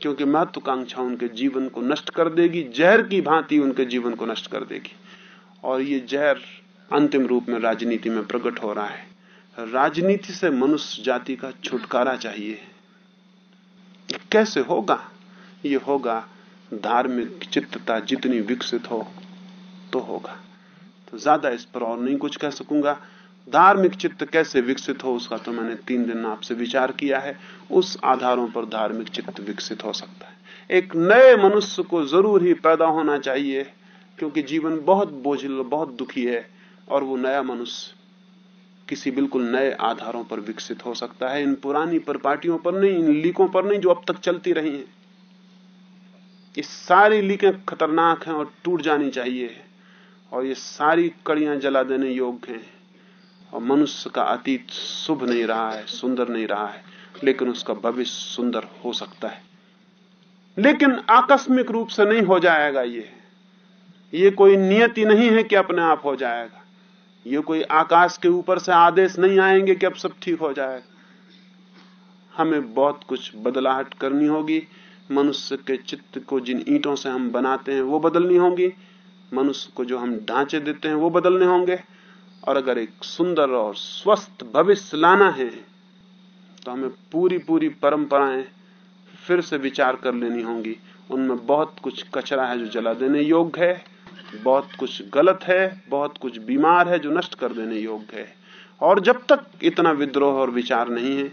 क्योंकि महत्वाकांक्षा उनके जीवन को नष्ट कर देगी, जहर की भांति उनके जीवन को नष्ट कर देगी। और ये जहर अंतिम रूप में राजनीति में प्रकट हो रहा है। राजनीति से मनुष्य जाति का छुटकारा चाहिए। कैसे होगा? ये होगा, धार्मिक चित्तता जितनी विकसित हो तो होगा। तो ज़्यादा इस पर और नहीं कुछ कह सकूँगा। धार्मिक चित्त कैसे विकसित हो उसका तो मैंने तीन दिन आपसे विचार किया है। उस आधारों पर धार्मिक चित्त विकसित हो सकता है। एक नए मनुष्य को ज़रूर ही पैदा होना चाहिए, क्योंकि जीवन बहुत बोझिल, बहुत दुखी है, और वो नया मनुष्य किसी बिल्कुल नए आधारों पर विकसित हो सकता है। इन पुरानी परपाटियों पर नहीं, इन लीकों पर नहीं, जो अब तक चलती रही हैं। ये सारी लीकें खतरनाक हैं और टूट जानी चाहिए। और ये सारी कड़ियाँ जला देने योग्य हैं। और मनुष्य का अतीत शुभ नहीं रहा है, सुंदर नहीं रहा है, लेकिन उसका भविष्य सुंदर हो सकता है। लेकिन आकस्मिक रूप से नहीं हो जाएगा ये। ये कोई नियति नहीं है कि अपने आप हो जाएगा। ये कोई आकाश के ऊपर से आदेश नहीं आएँगे कि अब सब ठीक हो जाएगा। हमें बहुत कुछ बदलाहट करनी होगी। मनुष्य के चित्त को जिन ईंटों से हम बनाते हैं, वो बदलनी होंगी। मनुष्य को जो हम ढांचे देते हैं, वो बदलने होंगे। और अगर एक सुंदर और स्वस्थ भविष्य लाना है तो हमें पूरी पूरी परंपराएँ फिर से विचार कर लेनी होंगी। उनमें बहुत कुछ कचरा है जो जला देने योग्य है, बहुत कुछ गलत है, बहुत कुछ बीमार है जो नष्ट कर देने योग्य है। और जब तक इतना विद्रोह और विचार नहीं है,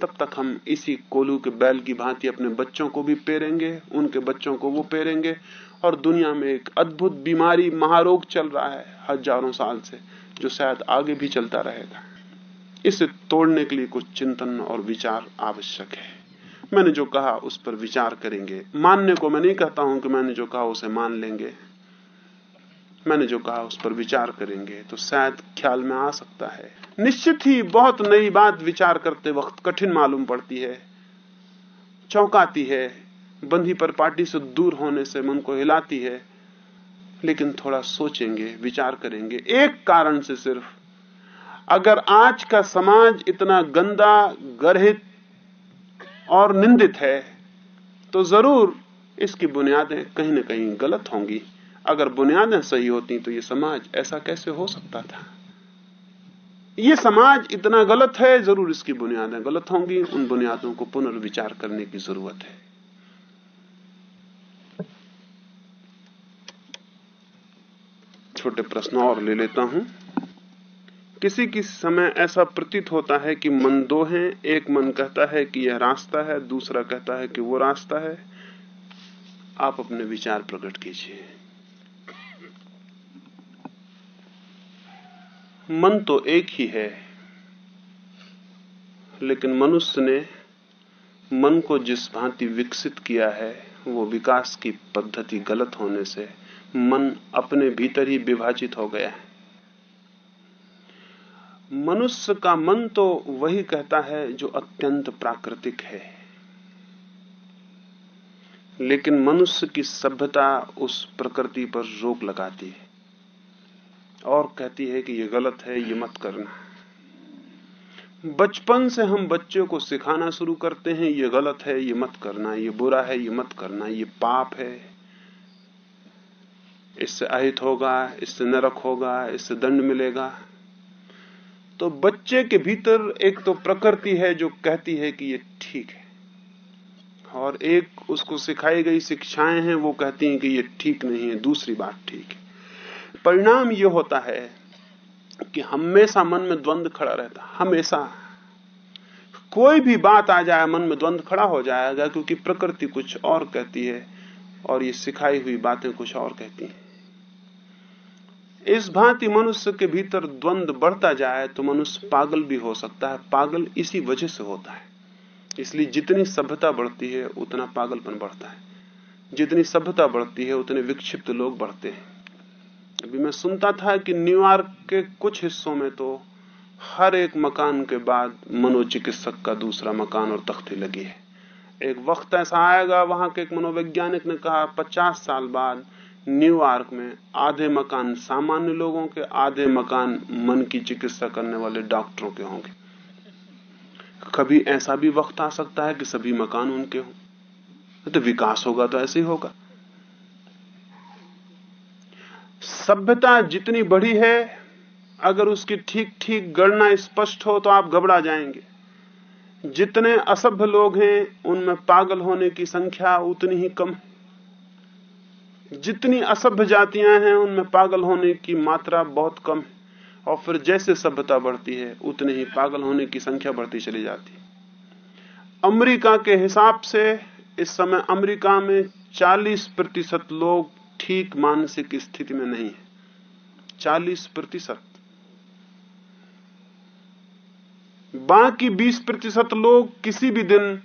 तब तक हम इसी कोलू के बैल की भांति अपने बच्चों को भी पेरेंगे, उनके बच्चों को वो पेरेंगे और दुनिया में एक अद्भुत बीमारी महारोग चल रहा है हज़ारों साल से, जो शायद आगे भी चलता रहेगा। इसे तोड़ने के लिए कुछ चिंतन और विचार आवश्यक है। मैंने जो कहा, उस पर विचार करेंगे। मानने को मैं नहीं कहता हूँ कि मैंने जो कहा, उसे मान लेंगे। मैंने जो कहा, उस पर विचार करेंगे तो शायद ख्याल में आ सकता है। निश्चित ही बहुत नई बात विचार करते वक्त कठिन मालूम पड़ती है, चौंकाती है बंधी पर पार्टी से दूर होने से मन को हिलाती है, लेकिन थोड़ा सोचेंगे, विचार करेंगे। एक कारण से सिर्फ़, अगर आज का समाज इतना गंदा, गर्हित और निंदित है तो ज़रूर इसकी बुनियादें कहीं ना कहीं गलत होंगी। अगर बुनियादें सही होती तो ये समाज ऐसा कैसे हो सकता था? ये समाज इतना गलत है, ज़रूर इसकी बुनियादें गलत होंगी। उन बुनियादों को पुनर्विचार करने की ज़रूरत है। छोटे प्रश्न और ले लेता हूँ। किसी किसी समय ऐसा प्रतीत होता है कि मन दो हैं, एक मन कहता है कि यह रास्ता है, दूसरा कहता है कि वो रास्ता है। आप अपने विचार प्रकट कीजिए। मन तो एक ही है, लेकिन मनुष्य ने मन को जिस भांति विकसित किया है, वो विकास की पद्धति गलत होने से मन अपने भीतर ही विभाजित हो गया है। मनुष्य का मन तो वही कहता है जो अत्यंत प्राकृतिक है। लेकिन मनुष्य की सभ्यता उस प्रकृति पर रोक लगाती है और कहती है कि ये गलत है, ये मत करना। बचपन से हम बच्चों को सिखाना शुरू करते हैं, ये गलत है, ये मत करना, ये बुरा है, ये मत करना, ये पाप है। इससे अहित होगा, इससे नरक होगा, इससे दंड मिलेगा। तो बच्चे के भीतर एक तो प्रकृति है जो कहती है कि ये ठीक है। और एक उसको सिखाई गई शिक्षाएँ हैं, वो कहती हैं कि ये ठीक नहीं है, दूसरी बात ठीक है। परिणाम ये होता है कि हमेशा मन में द्वंद खड़ा रहता, हमेशा। कोई भी बात आ जाए, मन में द्वंद खड़ा हो जाएगा, क्योंकि प्रकृति कुछ और कहती है और ये सिखाई हुई बातें कुछ और कहती हैं। इस भांति मनुष्य के भीतर द्वंद बढ़ता जाए तो मनुष्य पागल भी हो सकता है, पागल इसी वजह से होता है। इसलिए जितनी सभ्यता बढ़ती है, उतना पागलपन बढ़ता है। जितनी सभ्यता बढ़ती है, उतने विक्षिप्त लोग बढ़ते हैं। अभी मैं सुनता था कि न्यूयॉर्क के कुछ हिस्सों में तो हर एक मकान के बाद मनोचिकित्सक का दूसरा मकान और तख्ती लगी है। एक वक्त ऐसा आएगा, वहाँ के एक मनोवैज्ञानिक ने कहा, पचास साल बाद न्यूयॉर्क में आधे मकान सामान्य लोगों के, आधे मकान मन की चिकित्सा करने वाले डॉक्टरों के होंगे। कभी ऐसा भी वक्त आ सकता है कि सभी मकान उनके हों। तो विकास होगा तो ऐसे ही होगा। सभ्यता जितनी बड़ी है, अगर उसकी ठीक ठीक गणना स्पष्ट हो तो आप घबरा जाएँगे। जितने असभ्य लोग हैं, उनमें पागल होने की संख्या उतनी ही कम है। जितनी असभ्य जातियाँ हैं, उनमें पागल होने की मात्रा बहुत कम है। और फिर जैसे सभ्यता बढ़ती है, उतने ही पागल होने की संख्या बढ़ती चली जाती है। अमेरिका के हिसाब से इस समय अमेरिका में 40 प्रतिशत लोग ठीक मानसिक स्थिति में नहीं है। 40 प्रतिशत। बाकी 20 प्रतिशत लोग किसी भी दिन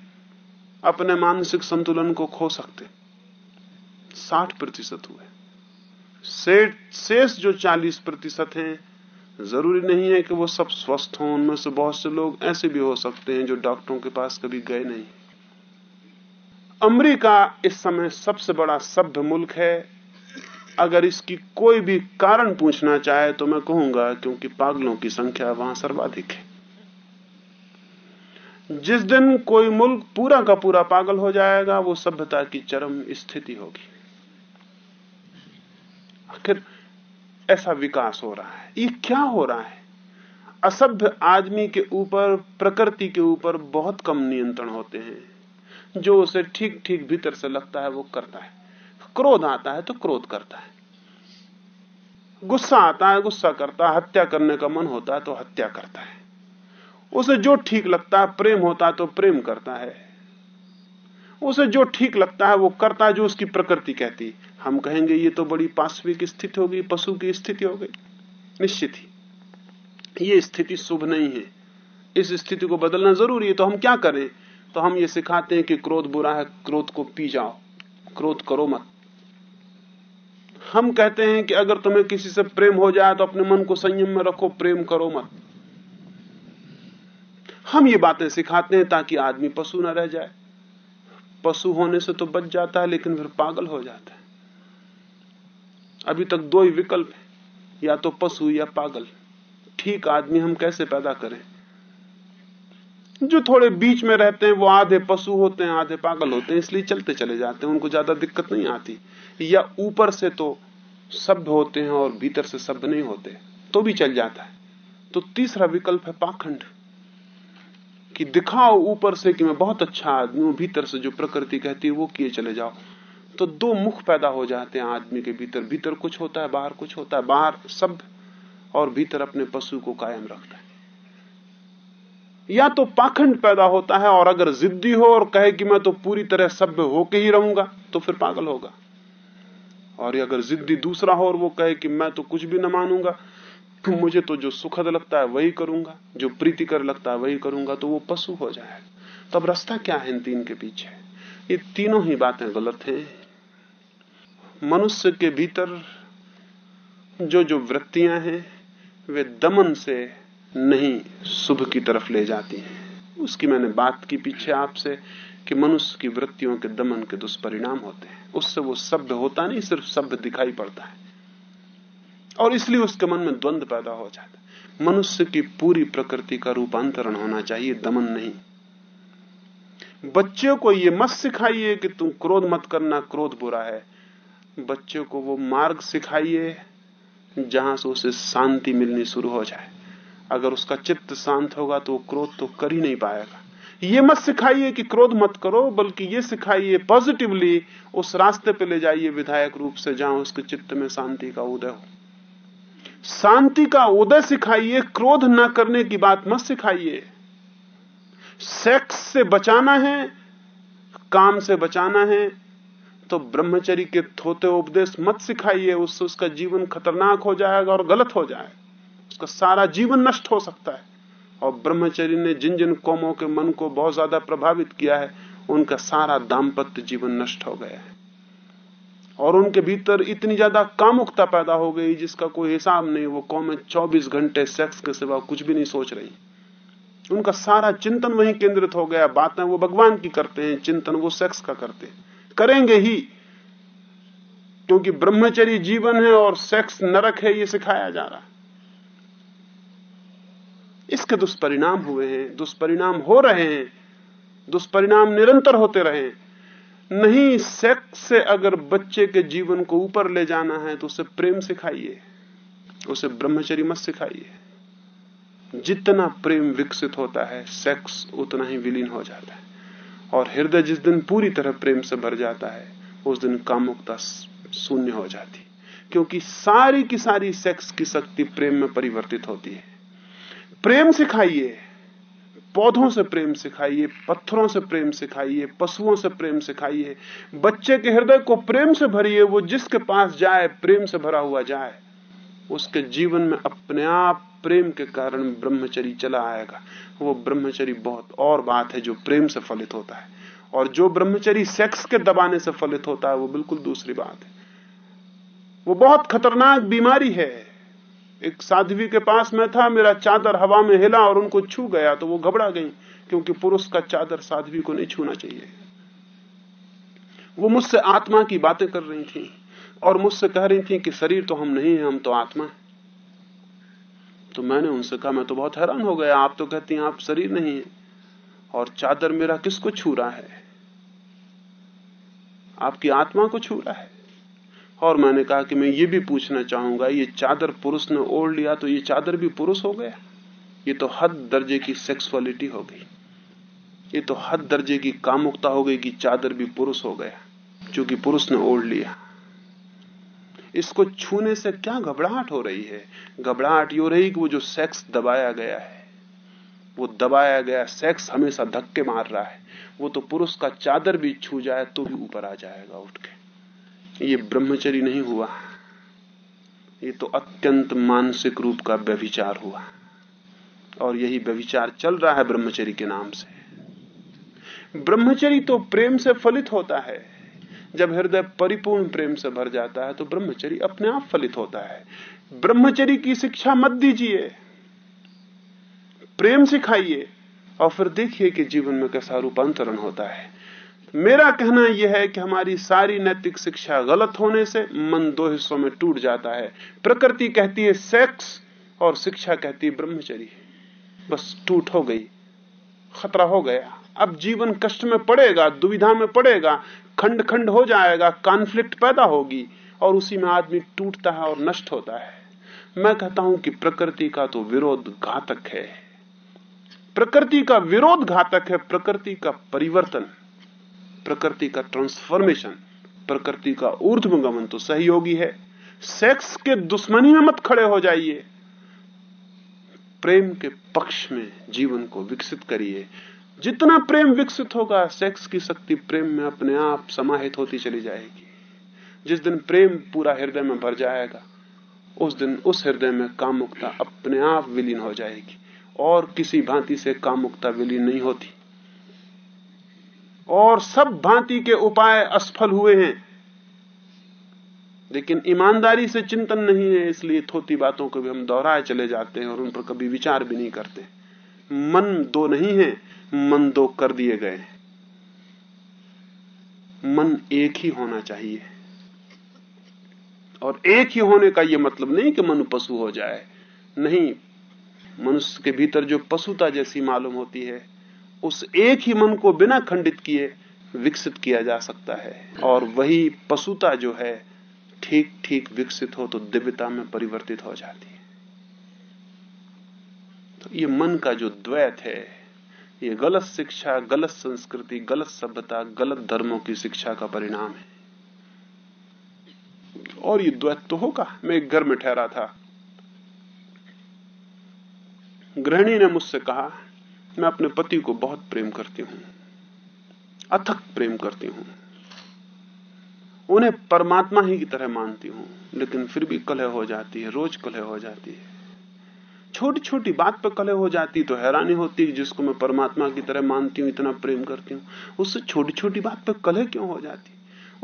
अपने मानसिक संतुलन को खो सकते 60 प्रतिशत हुए। शेष जो 40 प्रतिशत हैं, ज़रूरी नहीं है कि वो सब स्वस्थ हों, उनमें से बहुत से लोग ऐसे भी हो सकते हैं जो डॉक्टरों के पास कभी गए नहीं। अमेरिका इस समय सबसे बड़ा सभ्य मुल्क है। अगर इसकी कोई भी कारण पूछना चाहे तो मैं कहूँगा, क्योंकि पागलों की संख्या वहाँ सर्वाधिक है। जिस दिन कोई मुल्क पूरा का पूरा पागल हो जाएगा, वो सभ्यता की चरम स्थिति होगी। आखिर ऐसा विकास हो रहा है। ये क्या हो रहा है? असभ्य आदमी के ऊपर, प्रकृति के ऊपर बहुत कम नियंत्रण होते हैं। जो उसे ठीक ठीक भीतर से लगता है, वो करता है। क्रोध आता है तो क्रोध करता है। गुस्सा आता है, गुस्सा करता है। हत्या करने का मन होता है तो हत्या करता है। उसे जो ठीक लगता है, प्रेम होता है तो प्रेम करता है। उसे जो ठीक लगता है वो करता है जो उसकी प्रकृति कहती हम कहेंगे, ये तो बड़ी पाश्विक स्थिति होगी पशु की स्थिति हो गई। निश्चित ही। ये स्थिति शुभ नहीं है। इस स्थिति को बदलना ज़रूरी है तो हम क्या करें? तो हम ये सिखाते हैं कि क्रोध बुरा है, क्रोध को पी जाओ। क्रोध करो मत। हम कहते हैं कि अगर तुम्हें किसी से प्रेम हो जाए तो अपने मन को संयम में रखो, प्रेम करो मत। हम ये बातें सिखाते हैं ताकि आदमी पशु ना रह जाए। पशु होने से तो बच जाता है, लेकिन फिर पागल हो जाता है। अभी तक दो ही विकल्प है, या तो पशु या पागल। ठीक आदमी हम कैसे पैदा करें? जो थोड़े बीच में रहते हैं, वो आधे पशु होते हैं, आधे पागल होते हैं, इसलिए चलते चले जाते हैं, उनको ज़्यादा दिक्कत नहीं आती। या ऊपर से तो शब्द होते हैं और भीतर से शब्द नहीं होते तो भी चल जाता है। तो तीसरा विकल्प है पाखंड। कि दिखाओ ऊपर से कि मैं बहुत अच्छा आदमी हूँ, भीतर से जो प्रकृति कहती है वो किए चले जाओ। तो दो मुख पैदा हो जाते हैं आदमी के भीतर। भीतर कुछ होता है, बाहर कुछ होता है। बाहर सब और भीतर अपने पशु को कायम रखता है। या तो पाखंड पैदा होता है और अगर जिद्दी हो और कहे कि मैं तो पूरी तरह सभ्य होके ही रहूँगा तो फिर पागल होगा। और अगर जिद्दी दूसरा हो और वो कहे कि मैं तो कुछ भी न मानूँगा मुझे तो जो सुखद लगता है वही करूँगा, जो प्रीतिकर लगता है वही करूँगा तो वो पशु हो जाएगा तब रास्ता क्या है इन तीन के पीछे? ये तीनों ही बातें गलत हैं। मनुष्य के भीतर जो जो वृत्तियाँ हैं, वे दमन से नहीं शुभ की तरफ़ ले जाती हैं। उसकी मैंने बात की पीछे आपसे कि मनुष्य की वृत्तियों के दमन के दुष्परिणाम होते हैं। उससे वो शब्द होता नहीं, सिर्फ़ शब्द दिखाई पड़ता है। और इसलिए उसके मन में द्वंद्व पैदा हो जाता है। मनुष्य की पूरी प्रकृति का रूपांतरण होना चाहिए, दमन नहीं। बच्चे को यह मत सिखाइए कि तुम क्रोध मत करना, क्रोध बुरा है। बच्चे को वो मार्ग सिखाइए जहाँ से उसे शांति मिलनी शुरू हो जाए। अगर उसका चित्त शांत होगा तो क्रोध तो कर ही नहीं पाएगा। ये मत सिखाइए कि क्रोध मत करो, बल्कि ये सिखाइए पॉजिटिवली उस रास्ते पे ले जाइए विधायक रूप से जहाँ उसके चित्त में शांति का उदय हो। शांति का उदय सिखाइए, क्रोध न करने की बात मत सिखाइए। सेक्स से बचाना है, काम से बचाना है तो ब्रह्मचरी के थोते उपदेश मत सिखाइए, उससे उसका जीवन खतरनाक हो जाएगा और गलत हो जाएगा। उसका सारा जीवन नष्ट हो सकता है। और ब्रह्मचरी ने जिन जिन कौमों के मन को बहुत ज़्यादा प्रभावित किया है, उनका सारा दाम्पत्य जीवन नष्ट हो गया है। और उनके भीतर इतनी ज़्यादा कामुकता पैदा हो गई जिसका कोई हिसाब नहीं, वो कौमें 24 घंटे सेक्स के सिवा कुछ भी नहीं सोच रही। उनका सारा चिंतन वहीं केंद्रित हो गया, बातें वो भगवान की करते हैं, चिंतन वो सेक्स का करते हैं। करेंगे ही, क्योंकि ब्रह्मचरी जीवन है और सेक्स नरक है, ये सिखाया जा रहा। है इसके दुष्परिणाम हुए हैं, दुष्परिणाम हो रहे हैं, दुष्परिणाम निरंतर होते रहे नहीं सेक्स से अगर बच्चे के जीवन को ऊपर ले जाना है तो उसे प्रेम सिखाइए। उसे ब्रह्मचरी मत सिखाइए। जितना प्रेम विकसित होता है, सेक्स उतना ही विलीन हो जाता है। और हृदय जिस दिन पूरी तरह प्रेम से भर जाता है, उस दिन कामुकता शून्य हो जाती। क्योंकि सारी की सारी सेक्स की शक्ति प्रेम में परिवर्तित होती है। प्रेम सिखाइए। पौधों से प्रेम सिखाइए, पत्थरों से प्रेम सिखाइए, पशुओं से प्रेम सिखाइए। बच्चे के हृदय को प्रेम से भरिए, वो जिसके पास जाए, प्रेम से भरा हुआ जाए। उसके जीवन में अपने आप प्रेम के कारण ब्रह्मचरी चला आएगा। वो ब्रह्मचरी बहुत और बात है जो प्रेम से फलित होता है। और जो ब्रह्मचरी सेक्स के दबाने से फलित होता है, वो बिल्कुल दूसरी बात है। वो बहुत खतरनाक बीमारी है। एक साध्वी के पास में था, मेरा चादर हवा में हिला और उनको छू गया तो वो घबरा गई, क्योंकि पुरुष का चादर साध्वी को नहीं छूना चाहिए। वो मुझसे आत्मा की बातें कर रही थी और मुझसे कह रही थी कि शरीर तो हम नहीं है, हम तो आत्मा है। तो मैंने उनसे कहा, मैं तो बहुत हैरान हो गया, आप तो कहती हैं आप शरीर नहीं है और चादर मेरा किसको छू रहा है? आपकी आत्मा को छू रहा है। और मैंने कहा कि मैं ये भी पूछना चाहूँगा, ये चादर पुरुष ने ओढ़ लिया तो ये चादर भी पुरुष हो गया? ये तो हद दर्जे की सेक्सुअलिटी हो गई। ये तो हद दर्जे की कामुकता हो गई कि चादर भी पुरुष हो गया क्योंकि पुरुष ने ओढ़ लिया। इसको छूने से क्या घबराहट हो रही है? घबराहट यो रही कि वो जो सेक्स दबाया गया है, वो दबाया गया सेक्स हमेशा धक्के मार रहा है। वो तो पुरुष का चादर भी छू जाए तो भी ऊपर आ जाएगा उठ के। ये ब्रह्मचरी नहीं हुआ। ये तो अत्यंत मानसिक रूप का व्यभिचार हुआ। और यही व्यभिचार चल रहा है ब्रह्मचरी के नाम से। ब्रह्मचरी तो प्रेम से फलित होता है। जब हृदय परिपूर्ण प्रेम से भर जाता है तो ब्रह्मचरी अपने आप फलित होता है। ब्रह्मचरी की शिक्षा मत दीजिए। प्रेम सिखाइए। और फिर देखिए कि जीवन में कैसा रूपांतरण होता है। मेरा कहना यह है कि हमारी सारी नैतिक शिक्षा गलत होने से मन दो हिस्सों में टूट जाता है। प्रकृति कहती है सेक्स और शिक्षा कहती है ब्रह्मचरी बस टूट हो गई। खतरा हो गया। अब जीवन कष्ट में पड़ेगा, दुविधा में पड़ेगा खंड खंड हो जाएगा कॉन्फ्लिक्ट पैदा होगी और उसी में आदमी टूटता है और नष्ट होता है। मैं कहता हूँ कि प्रकृति का तो विरोध घातक है। प्रकृति का विरोध घातक है, प्रकृति का परिवर्तन। प्रकृति का ट्रांसफॉर्मेशन प्रकृति का ऊर्ध्वगमन तो सहयोगी है। सेक्स के दुश्मनी में मत खड़े हो जाइए। प्रेम के पक्ष में जीवन को विकसित करिए। जितना प्रेम विकसित होगा सेक्स की शक्ति प्रेम में अपने आप समाहित होती चली जाएगी। जिस दिन प्रेम पूरा हृदय में भर जाएगा, उस दिन उस हृदय में कामुकता अपने आप विलीन हो जाएगी। और किसी भांति से कामुकता विलीन नहीं होती। और सब भांति के उपाय असफल हुए हैं। लेकिन ईमानदारी से चिंतन नहीं है, इसलिए थोती बातों को भी हम दोहराए चले जाते हैं और उन पर कभी विचार भी नहीं करते। मन दो नहीं है, मन दो कर दिए गए मन एक ही होना चाहिए। और एक ही होने का यह मतलब नहीं कि मन पशु हो जाए। नहीं, मनुष्य के भीतर जो पशुता जैसी मालूम होती है उस एक ही मन को बिना खंडित किए विकसित किया जा सकता है। और वही पशुता जो है, ठीक ठीक विकसित हो तो दिव्यता में परिवर्तित हो जाती है। तो ये मन का जो द्वैत है, ये गलत शिक्षा, गलत संस्कृति, गलत सभ्यता, गलत धर्मों की शिक्षा का परिणाम है। और ये द्वैत तो होगा। मैं एक घर में ठहरा था। गृहिणी ने मुझसे कहा मैं अपने पति को बहुत प्रेम करती हूँ। अथक प्रेम करती हूँ। उन्हें परमात्मा ही की तरह मानती हूँ, लेकिन फिर भी कलह हो जाती है, रोज कलह हो जाती है। छोटी छोटी बात पर कलह हो जाती तो हैरानी होती है जिसको मैं परमात्मा की तरह मानती हूँ, इतना प्रेम करती हूँ। उससे छोटी छोटी बात पर कलह क्यों हो जाती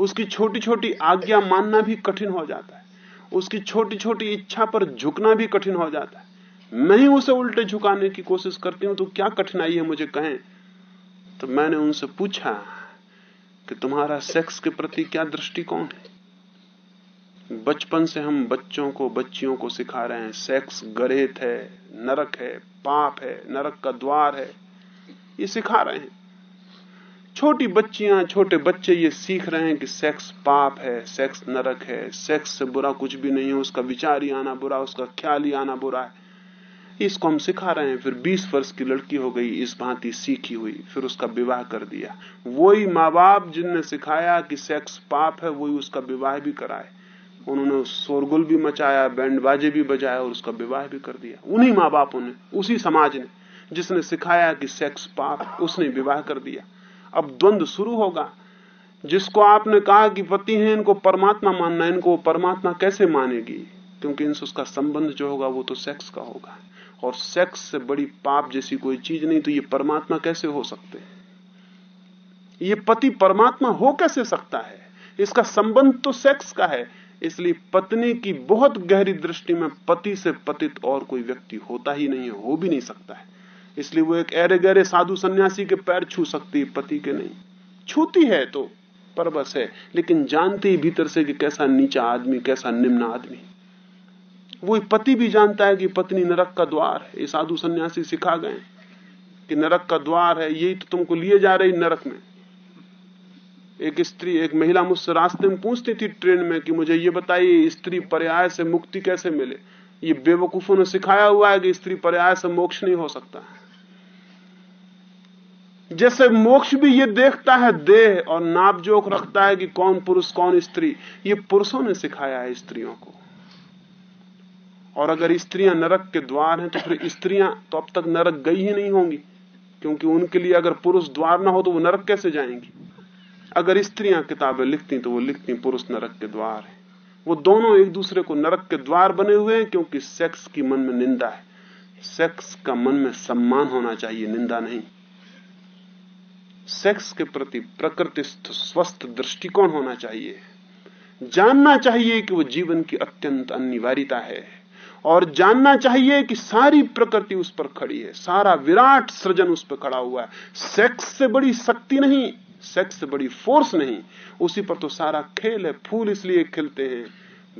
उसकी छोटी छोटी आज्ञा मानना भी कठिन हो जाता है। उसकी छोटी छोटी इच्छा पर झुकना भी कठिन हो जाता है। मैं ही उसे उल्टे झुकाने की कोशिश करती हूँ तो क्या कठिनाई है मुझे कहें? तो मैंने उनसे पूछा कि तुम्हारा सेक्स के प्रति क्या दृष्टिकोण है? बचपन से हम बच्चों को, बच्चियों को सिखा रहे हैं, सेक्स गरेत है, नरक है, पाप है, नरक का द्वार है, ये सिखा रहे हैं। छोटी बच्चियाँ, छोटे बच्चे ये सीख रहे हैं कि सेक्स पाप है, सेक्स नरक है, सेक्स से बुरा कुछ भी नहीं है, उसका विचार ही आना बुरा, उसका ख्याल ही आना बुरा है। इसको हम सिखा रहे हैं। फिर 20 वर्ष की लड़की हो गई, इस भांति सीखी हुई, फिर उसका विवाह कर दिया। वही माँ बाप जिनने सिखाया कि सेक्स पाप है, वही उसका विवाह भी कराए। उन्होंने शोरगुल भी मचाया बैंड बाजे भी बजाया और उसका विवाह भी कर दिया। उन्हीं माँ बापों ने, उसी समाज ने, जिसने सिखाया कि सेक्स पाप, उसने विवाह कर दिया। अब द्वंद शुरू होगा। जिसको आपने कहा कि पति है, इनको परमात्मा मानना इनको परमात्मा कैसे मानेगी? क्योंकि इनसे उसका संबंध जो होगा वो तो सेक्स का होगा। और सेक्स से बड़ी पाप जैसी कोई चीज़ नहीं तो ये परमात्मा कैसे हो सकते ये पति परमात्मा हो कैसे सकता है? इसका संबंध तो सेक्स का है। इसलिए पत्नी की बहुत गहरी दृष्टि में पति से पतित और कोई व्यक्ति होता ही नहीं है, हो भी नहीं सकता है। इसलिए वो एक ऐरे गहरे साधु सन्यासी के पैर छू सकती पति के नहीं। छूती है तो पर बस है, लेकिन जानते भीतर से कि कैसा नीचा आदमी, कैसा निम्न आदमी। वो पति भी जानता है कि पत्नी नरक का द्वार है। ये साधु सन्यासी सिखा गए कि नरक का द्वार है। यही तो तुमको लिए जा रही नरक में। एक स्त्री, एक महिला मुझसे रास्ते में पूछती थी ट्रेन में कि मुझे ये बताइए, स्त्री पर्याय से मुक्ति कैसे मिले? ये बेवकूफों ने सिखाया हुआ है कि स्त्री पर्याय से मोक्ष नहीं हो सकता जैसे मोक्ष भी ये देखता है देह और नापजोक रखता है कि कौन पुरुष, कौन स्त्री। ये पुरुषों ने सिखाया है स्त्रियों को। और अगर स्त्रियाँ नरक के द्वार हैं तो फिर स्त्रियाँ तो अब तक नरक गई ही नहीं होंगी। क्योंकि उनके लिए अगर पुरुष द्वार ना हो तो वो नरक कैसे जाएँगी? अगर स्त्रियाँ किताबें लिखती तो वो लिखती पुरुष नरक के द्वार है। वो दोनों एक दूसरे को नरक के द्वार बने हुए हैं, क्योंकि सेक्स की मन में निंदा है। सेक्स का मन में सम्मान होना चाहिए, निंदा नहीं। सेक्स के प्रति प्रकृतिस्थ, स्वस्थ दृष्टिकोण होना चाहिए। जानना चाहिए कि वो जीवन की अत्यंत अनिवार्यता है। और जानना चाहिए कि सारी प्रकृति उस पर खड़ी है। सारा विराट सृजन उस पर खड़ा हुआ है। सेक्स से बड़ी शक्ति नहीं सेक्स से बड़ी फोर्स नहीं। उसी पर तो सारा खेल है। फूल इसलिए खिलते हैं,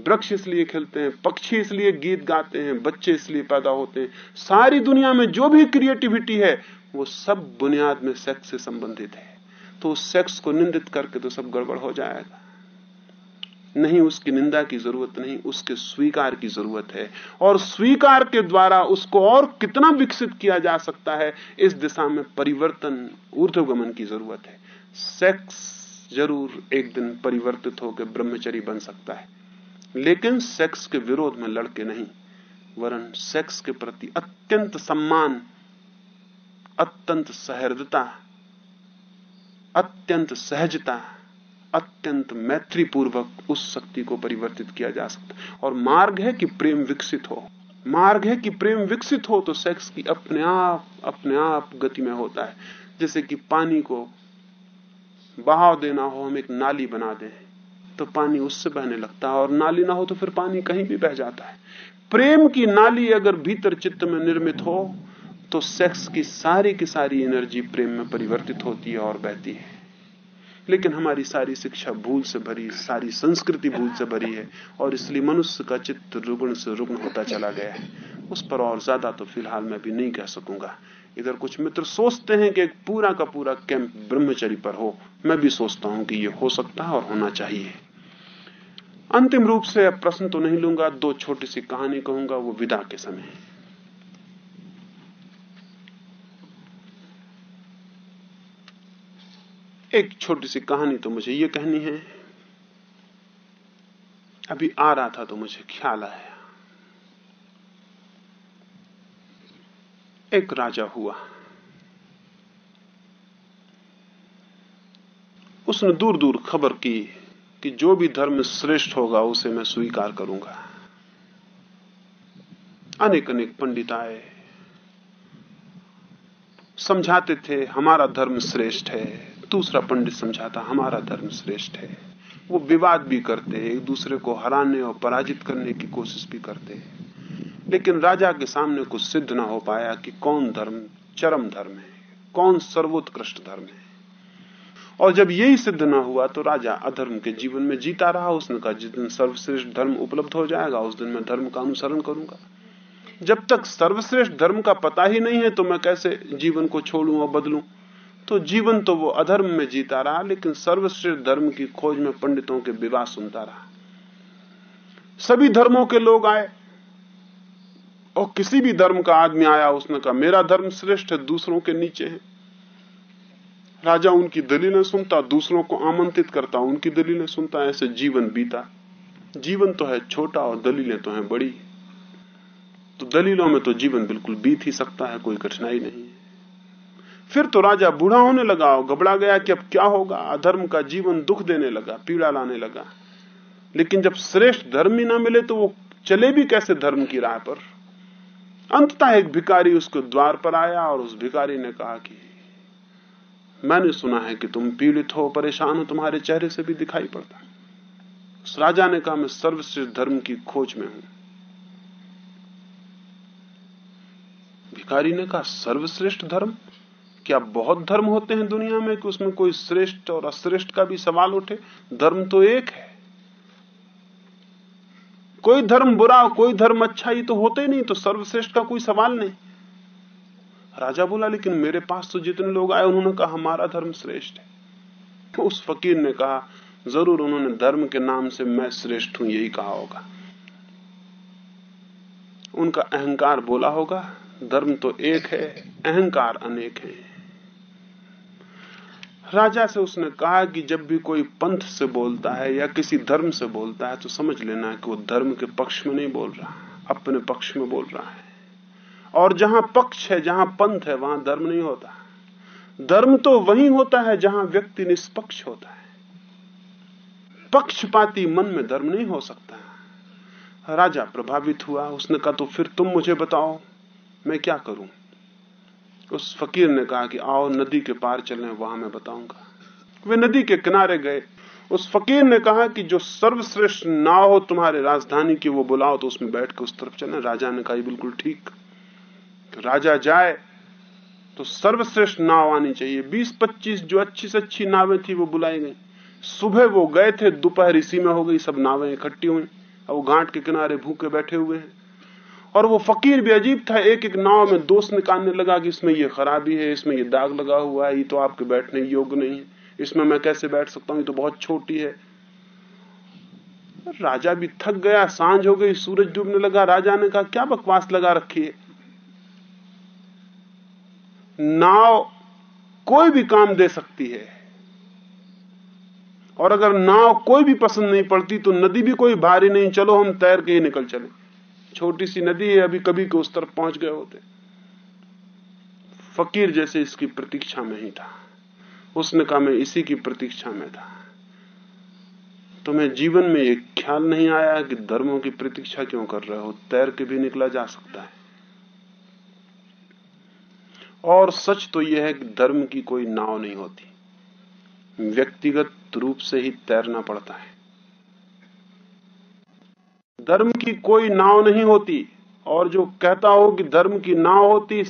वृक्ष इसलिए खिलते हैं, पक्षी इसलिए गीत गाते हैं, बच्चे इसलिए पैदा होते हैं। सारी दुनिया में जो भी क्रिएटिविटी है, वो सब बुनियाद में सेक्स से संबंधित है। तो उस सेक्स को निंदित करके तो सब गड़बड़ हो जाएगा। नहीं, उसकी निंदा की ज़रूरत नहीं, उसके स्वीकार की ज़रूरत है। और स्वीकार के द्वारा उसको और कितना विकसित किया जा सकता है, इस दिशा में परिवर्तन, ऊर्ध्वगमन की ज़रूरत है। सेक्स ज़रूर एक दिन परिवर्तित होकर ब्रह्मचरी बन सकता है। लेकिन सेक्स के विरोध में लड़के नहीं, वरन सेक्स के प्रति अत्यंत सम्मान, अत्यंत सहृदता, अत्यंत सहजता अत्यंत मैत्रीपूर्वक उस शक्ति को परिवर्तित किया जा सकता और मार्ग है कि प्रेम विकसित हो। मार्ग है कि प्रेम विकसित हो तो सेक्स की अपने आप अपने आप गति में होता है। जैसे कि पानी को बहाव देना हो, हम एक नाली बना दें तो पानी उससे बहने लगता है। और नाली ना हो तो फिर पानी कहीं भी बह जाता है। प्रेम की नाली अगर भीतर चित्त में निर्मित हो तो सेक्स की सारी की सारी एनर्जी प्रेम में परिवर्तित होती है और बहती है। लेकिन हमारी सारी शिक्षा भूल से भरी, सारी संस्कृति भूल से भरी है और इसलिए मनुष्य का चित्त रुग्ण से रुग्ण होता चला गया है। उस पर और ज़्यादा तो फ़िलहाल मैं भी नहीं कह सकूँगा। इधर कुछ मित्र सोचते हैं कि एक पूरा का पूरा कैंप ब्रह्मचरी पर हो। मैं भी सोचता हूँ कि ये हो सकता है और होना चाहिए। अंतिम रूप से अब प्रश्न तो नहीं लूँगा, दो छोटी सी कहानी कहूँगा, वो विदा के समय। एक छोटी सी कहानी तो मुझे ये कहनी है। अभी आ रहा था तो मुझे ख्याल आया। एक राजा हुआ। उसने दूर दूर खबर की कि जो भी धर्म श्रेष्ठ होगा, उसे मैं स्वीकार करूँगा। अनेक अनेक पंडित आए। समझाते थे, हमारा धर्म श्रेष्ठ है। दूसरा पंडित समझाता, हमारा धर्म श्रेष्ठ है। वो विवाद भी करते हैं, एक दूसरे को हराने और पराजित करने की कोशिश भी करते हैं। लेकिन राजा के सामने कुछ सिद्ध ना हो पाया कि कौन धर्म चरम धर्म है, कौन सर्वोत्कृष्ट धर्म है। और जब यही सिद्ध ना हुआ तो राजा अधर्म के जीवन में जीता रहा उसने कहा, जिस दिन सर्वश्रेष्ठ धर्म उपलब्ध हो जाएगा, उस दिन मैं धर्म का अनुसरण करूँगा। जब तक सर्वश्रेष्ठ धर्म का पता ही नहीं है तो मैं कैसे जीवन को छोड़ू और बदलूं? तो जीवन तो वो अधर्म में जीता रहा, लेकिन सर्वश्रेष्ठ धर्म की खोज में पंडितों के विवाह सुनता रहा। सभी धर्मों के लोग आए, और किसी भी धर्म का आदमी आया, उसने कहा, मेरा धर्म श्रेष्ठ है, दूसरों के नीचे है। राजा उनकी दलीलें सुनता, दूसरों को आमंत्रित करता, उनकी दलीलें सुनता, ऐसे जीवन बीता। जीवन तो है छोटा और दलीलें तो है बड़ी। तो दलीलों में तो जीवन बिल्कुल बीत ही सकता है, कोई कठिनाई नहीं है। फिर तो राजा बूढ़ा होने लगा और घबरा गया कि अब क्या होगा। अधर्म का जीवन दुख देने लगा, पीड़ा लाने लगा। लेकिन जब श्रेष्ठ धर्म ही ना मिले तो वो चले भी कैसे धर्म की राह पर? अंततः एक भिकारी उसके द्वार पर आया और उस भिकारी ने कहा कि, मैंने सुना है कि तुम पीड़ित हो, परेशान हो, तुम्हारे चेहरे से भी दिखाई पड़ता। उस राजा ने कहा, मैं सर्वश्रेष्ठ धर्म की खोज में हूँ। भिकारी ने कहा, सर्वश्रेष्ठ धर्म? क्या बहुत धर्म होते हैं दुनिया में कि उसमें कोई श्रेष्ठ और अश्रेष्ठ का भी सवाल उठे? धर्म तो एक है। कोई धर्म बुरा, कोई धर्म अच्छा ही तो होते नहीं तो सर्वश्रेष्ठ का कोई सवाल नहीं। राजा बोला, लेकिन मेरे पास तो जितने लोग आए, उन्होंने कहा, हमारा धर्म श्रेष्ठ है। तो उस फकीर ने कहा, ज़रूर उन्होंने धर्म के नाम से मैं श्रेष्ठ हूँ, यही कहा होगा। उनका अहंकार बोला होगा, धर्म तो एक है, अहंकार अनेक है। राजा से उसने कहा कि जब भी कोई पंथ से बोलता है या किसी धर्म से बोलता है तो समझ लेना कि वो धर्म के पक्ष में नहीं बोल रहा, अपने पक्ष में बोल रहा है। और जहाँ पक्ष है, जहाँ पंथ है, वहाँ धर्म नहीं होता। धर्म तो वही होता है जहाँ व्यक्ति निष्पक्ष होता है। पक्षपाती मन में धर्म नहीं हो सकता। राजा प्रभावित हुआ, उसने कहा तो फिर तुम मुझे बताओ, मैं क्या करूँ? उस फकीर ने कहा कि आओ नदी के पार चलें, वहाँ मैं बताऊँगा। वे नदी के किनारे गए। उस फकीर ने कहा कि जो सर्वश्रेष्ठ नाव हो तुम्हारे राजधानी की, वो बुलाओ तो उसमें बैठ के उस तरफ़ चले। राजा ने कहा बिल्कुल ठीक। तो राजा जाए तो सर्वश्रेष्ठ नाव आनी चाहिए। बीस पच्चीस जो अच्छी से अच्छी नावें थी, वो बुलाई गई। सुबह वो गए थे, दोपहर इसी में हो गई, सब नावें इकट्ठी हुई। अब वो घाट के किनारे भूखे बैठे हुए हैं। और वो फकीर भी अजीब था, एक एक नाव में दोष निकालने लगा कि इसमें ये खराबी है, इसमें ये दाग लगा हुआ है, ये तो आपके बैठने योग्य नहीं है। इसमें मैं कैसे बैठ सकता हूँ? ये तो बहुत छोटी है। राजा भी थक गया, साँझ हो गई, सूरज डूबने लगा। राजा ने कहा, क्या बकवास लगा रखी है? नाव कोई भी काम दे सकती है। और अगर नाव कोई भी पसंद नहीं पड़ती तो नदी भी कोई भारी नहीं। चलो, हम तैर के ही निकल चले। छोटी सी नदी है, अभी कभी के उस तरफ़ पहुँच गए होते। फकीर जैसे इसकी प्रतीक्षा में ही था। उसने कहा, मैं इसी की प्रतीक्षा में था। तुम्हें तो जीवन में एक ख्याल नहीं आया कि धर्मों की प्रतीक्षा क्यों कर रहे हो? तैर के भी निकला जा सकता है। और सच तो यह है कि धर्म की कोई नाव नहीं होती। व्यक्तिगत रूप से ही तैरना पड़ता है। धर्म की कोई नाव नहीं होती। और जो कहता हो कि धर्म की नाव होती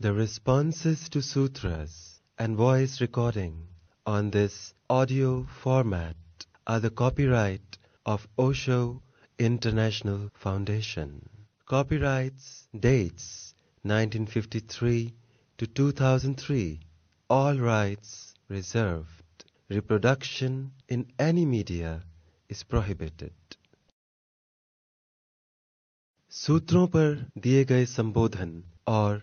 The responses to sutras and voice recording on this audio format are the copyright of Osho International Foundation. Copyrights dates 1953 to 2003. All rights reserved. Reproduction in any media is prohibited. सूत्रों पर दिए गए संबोधन और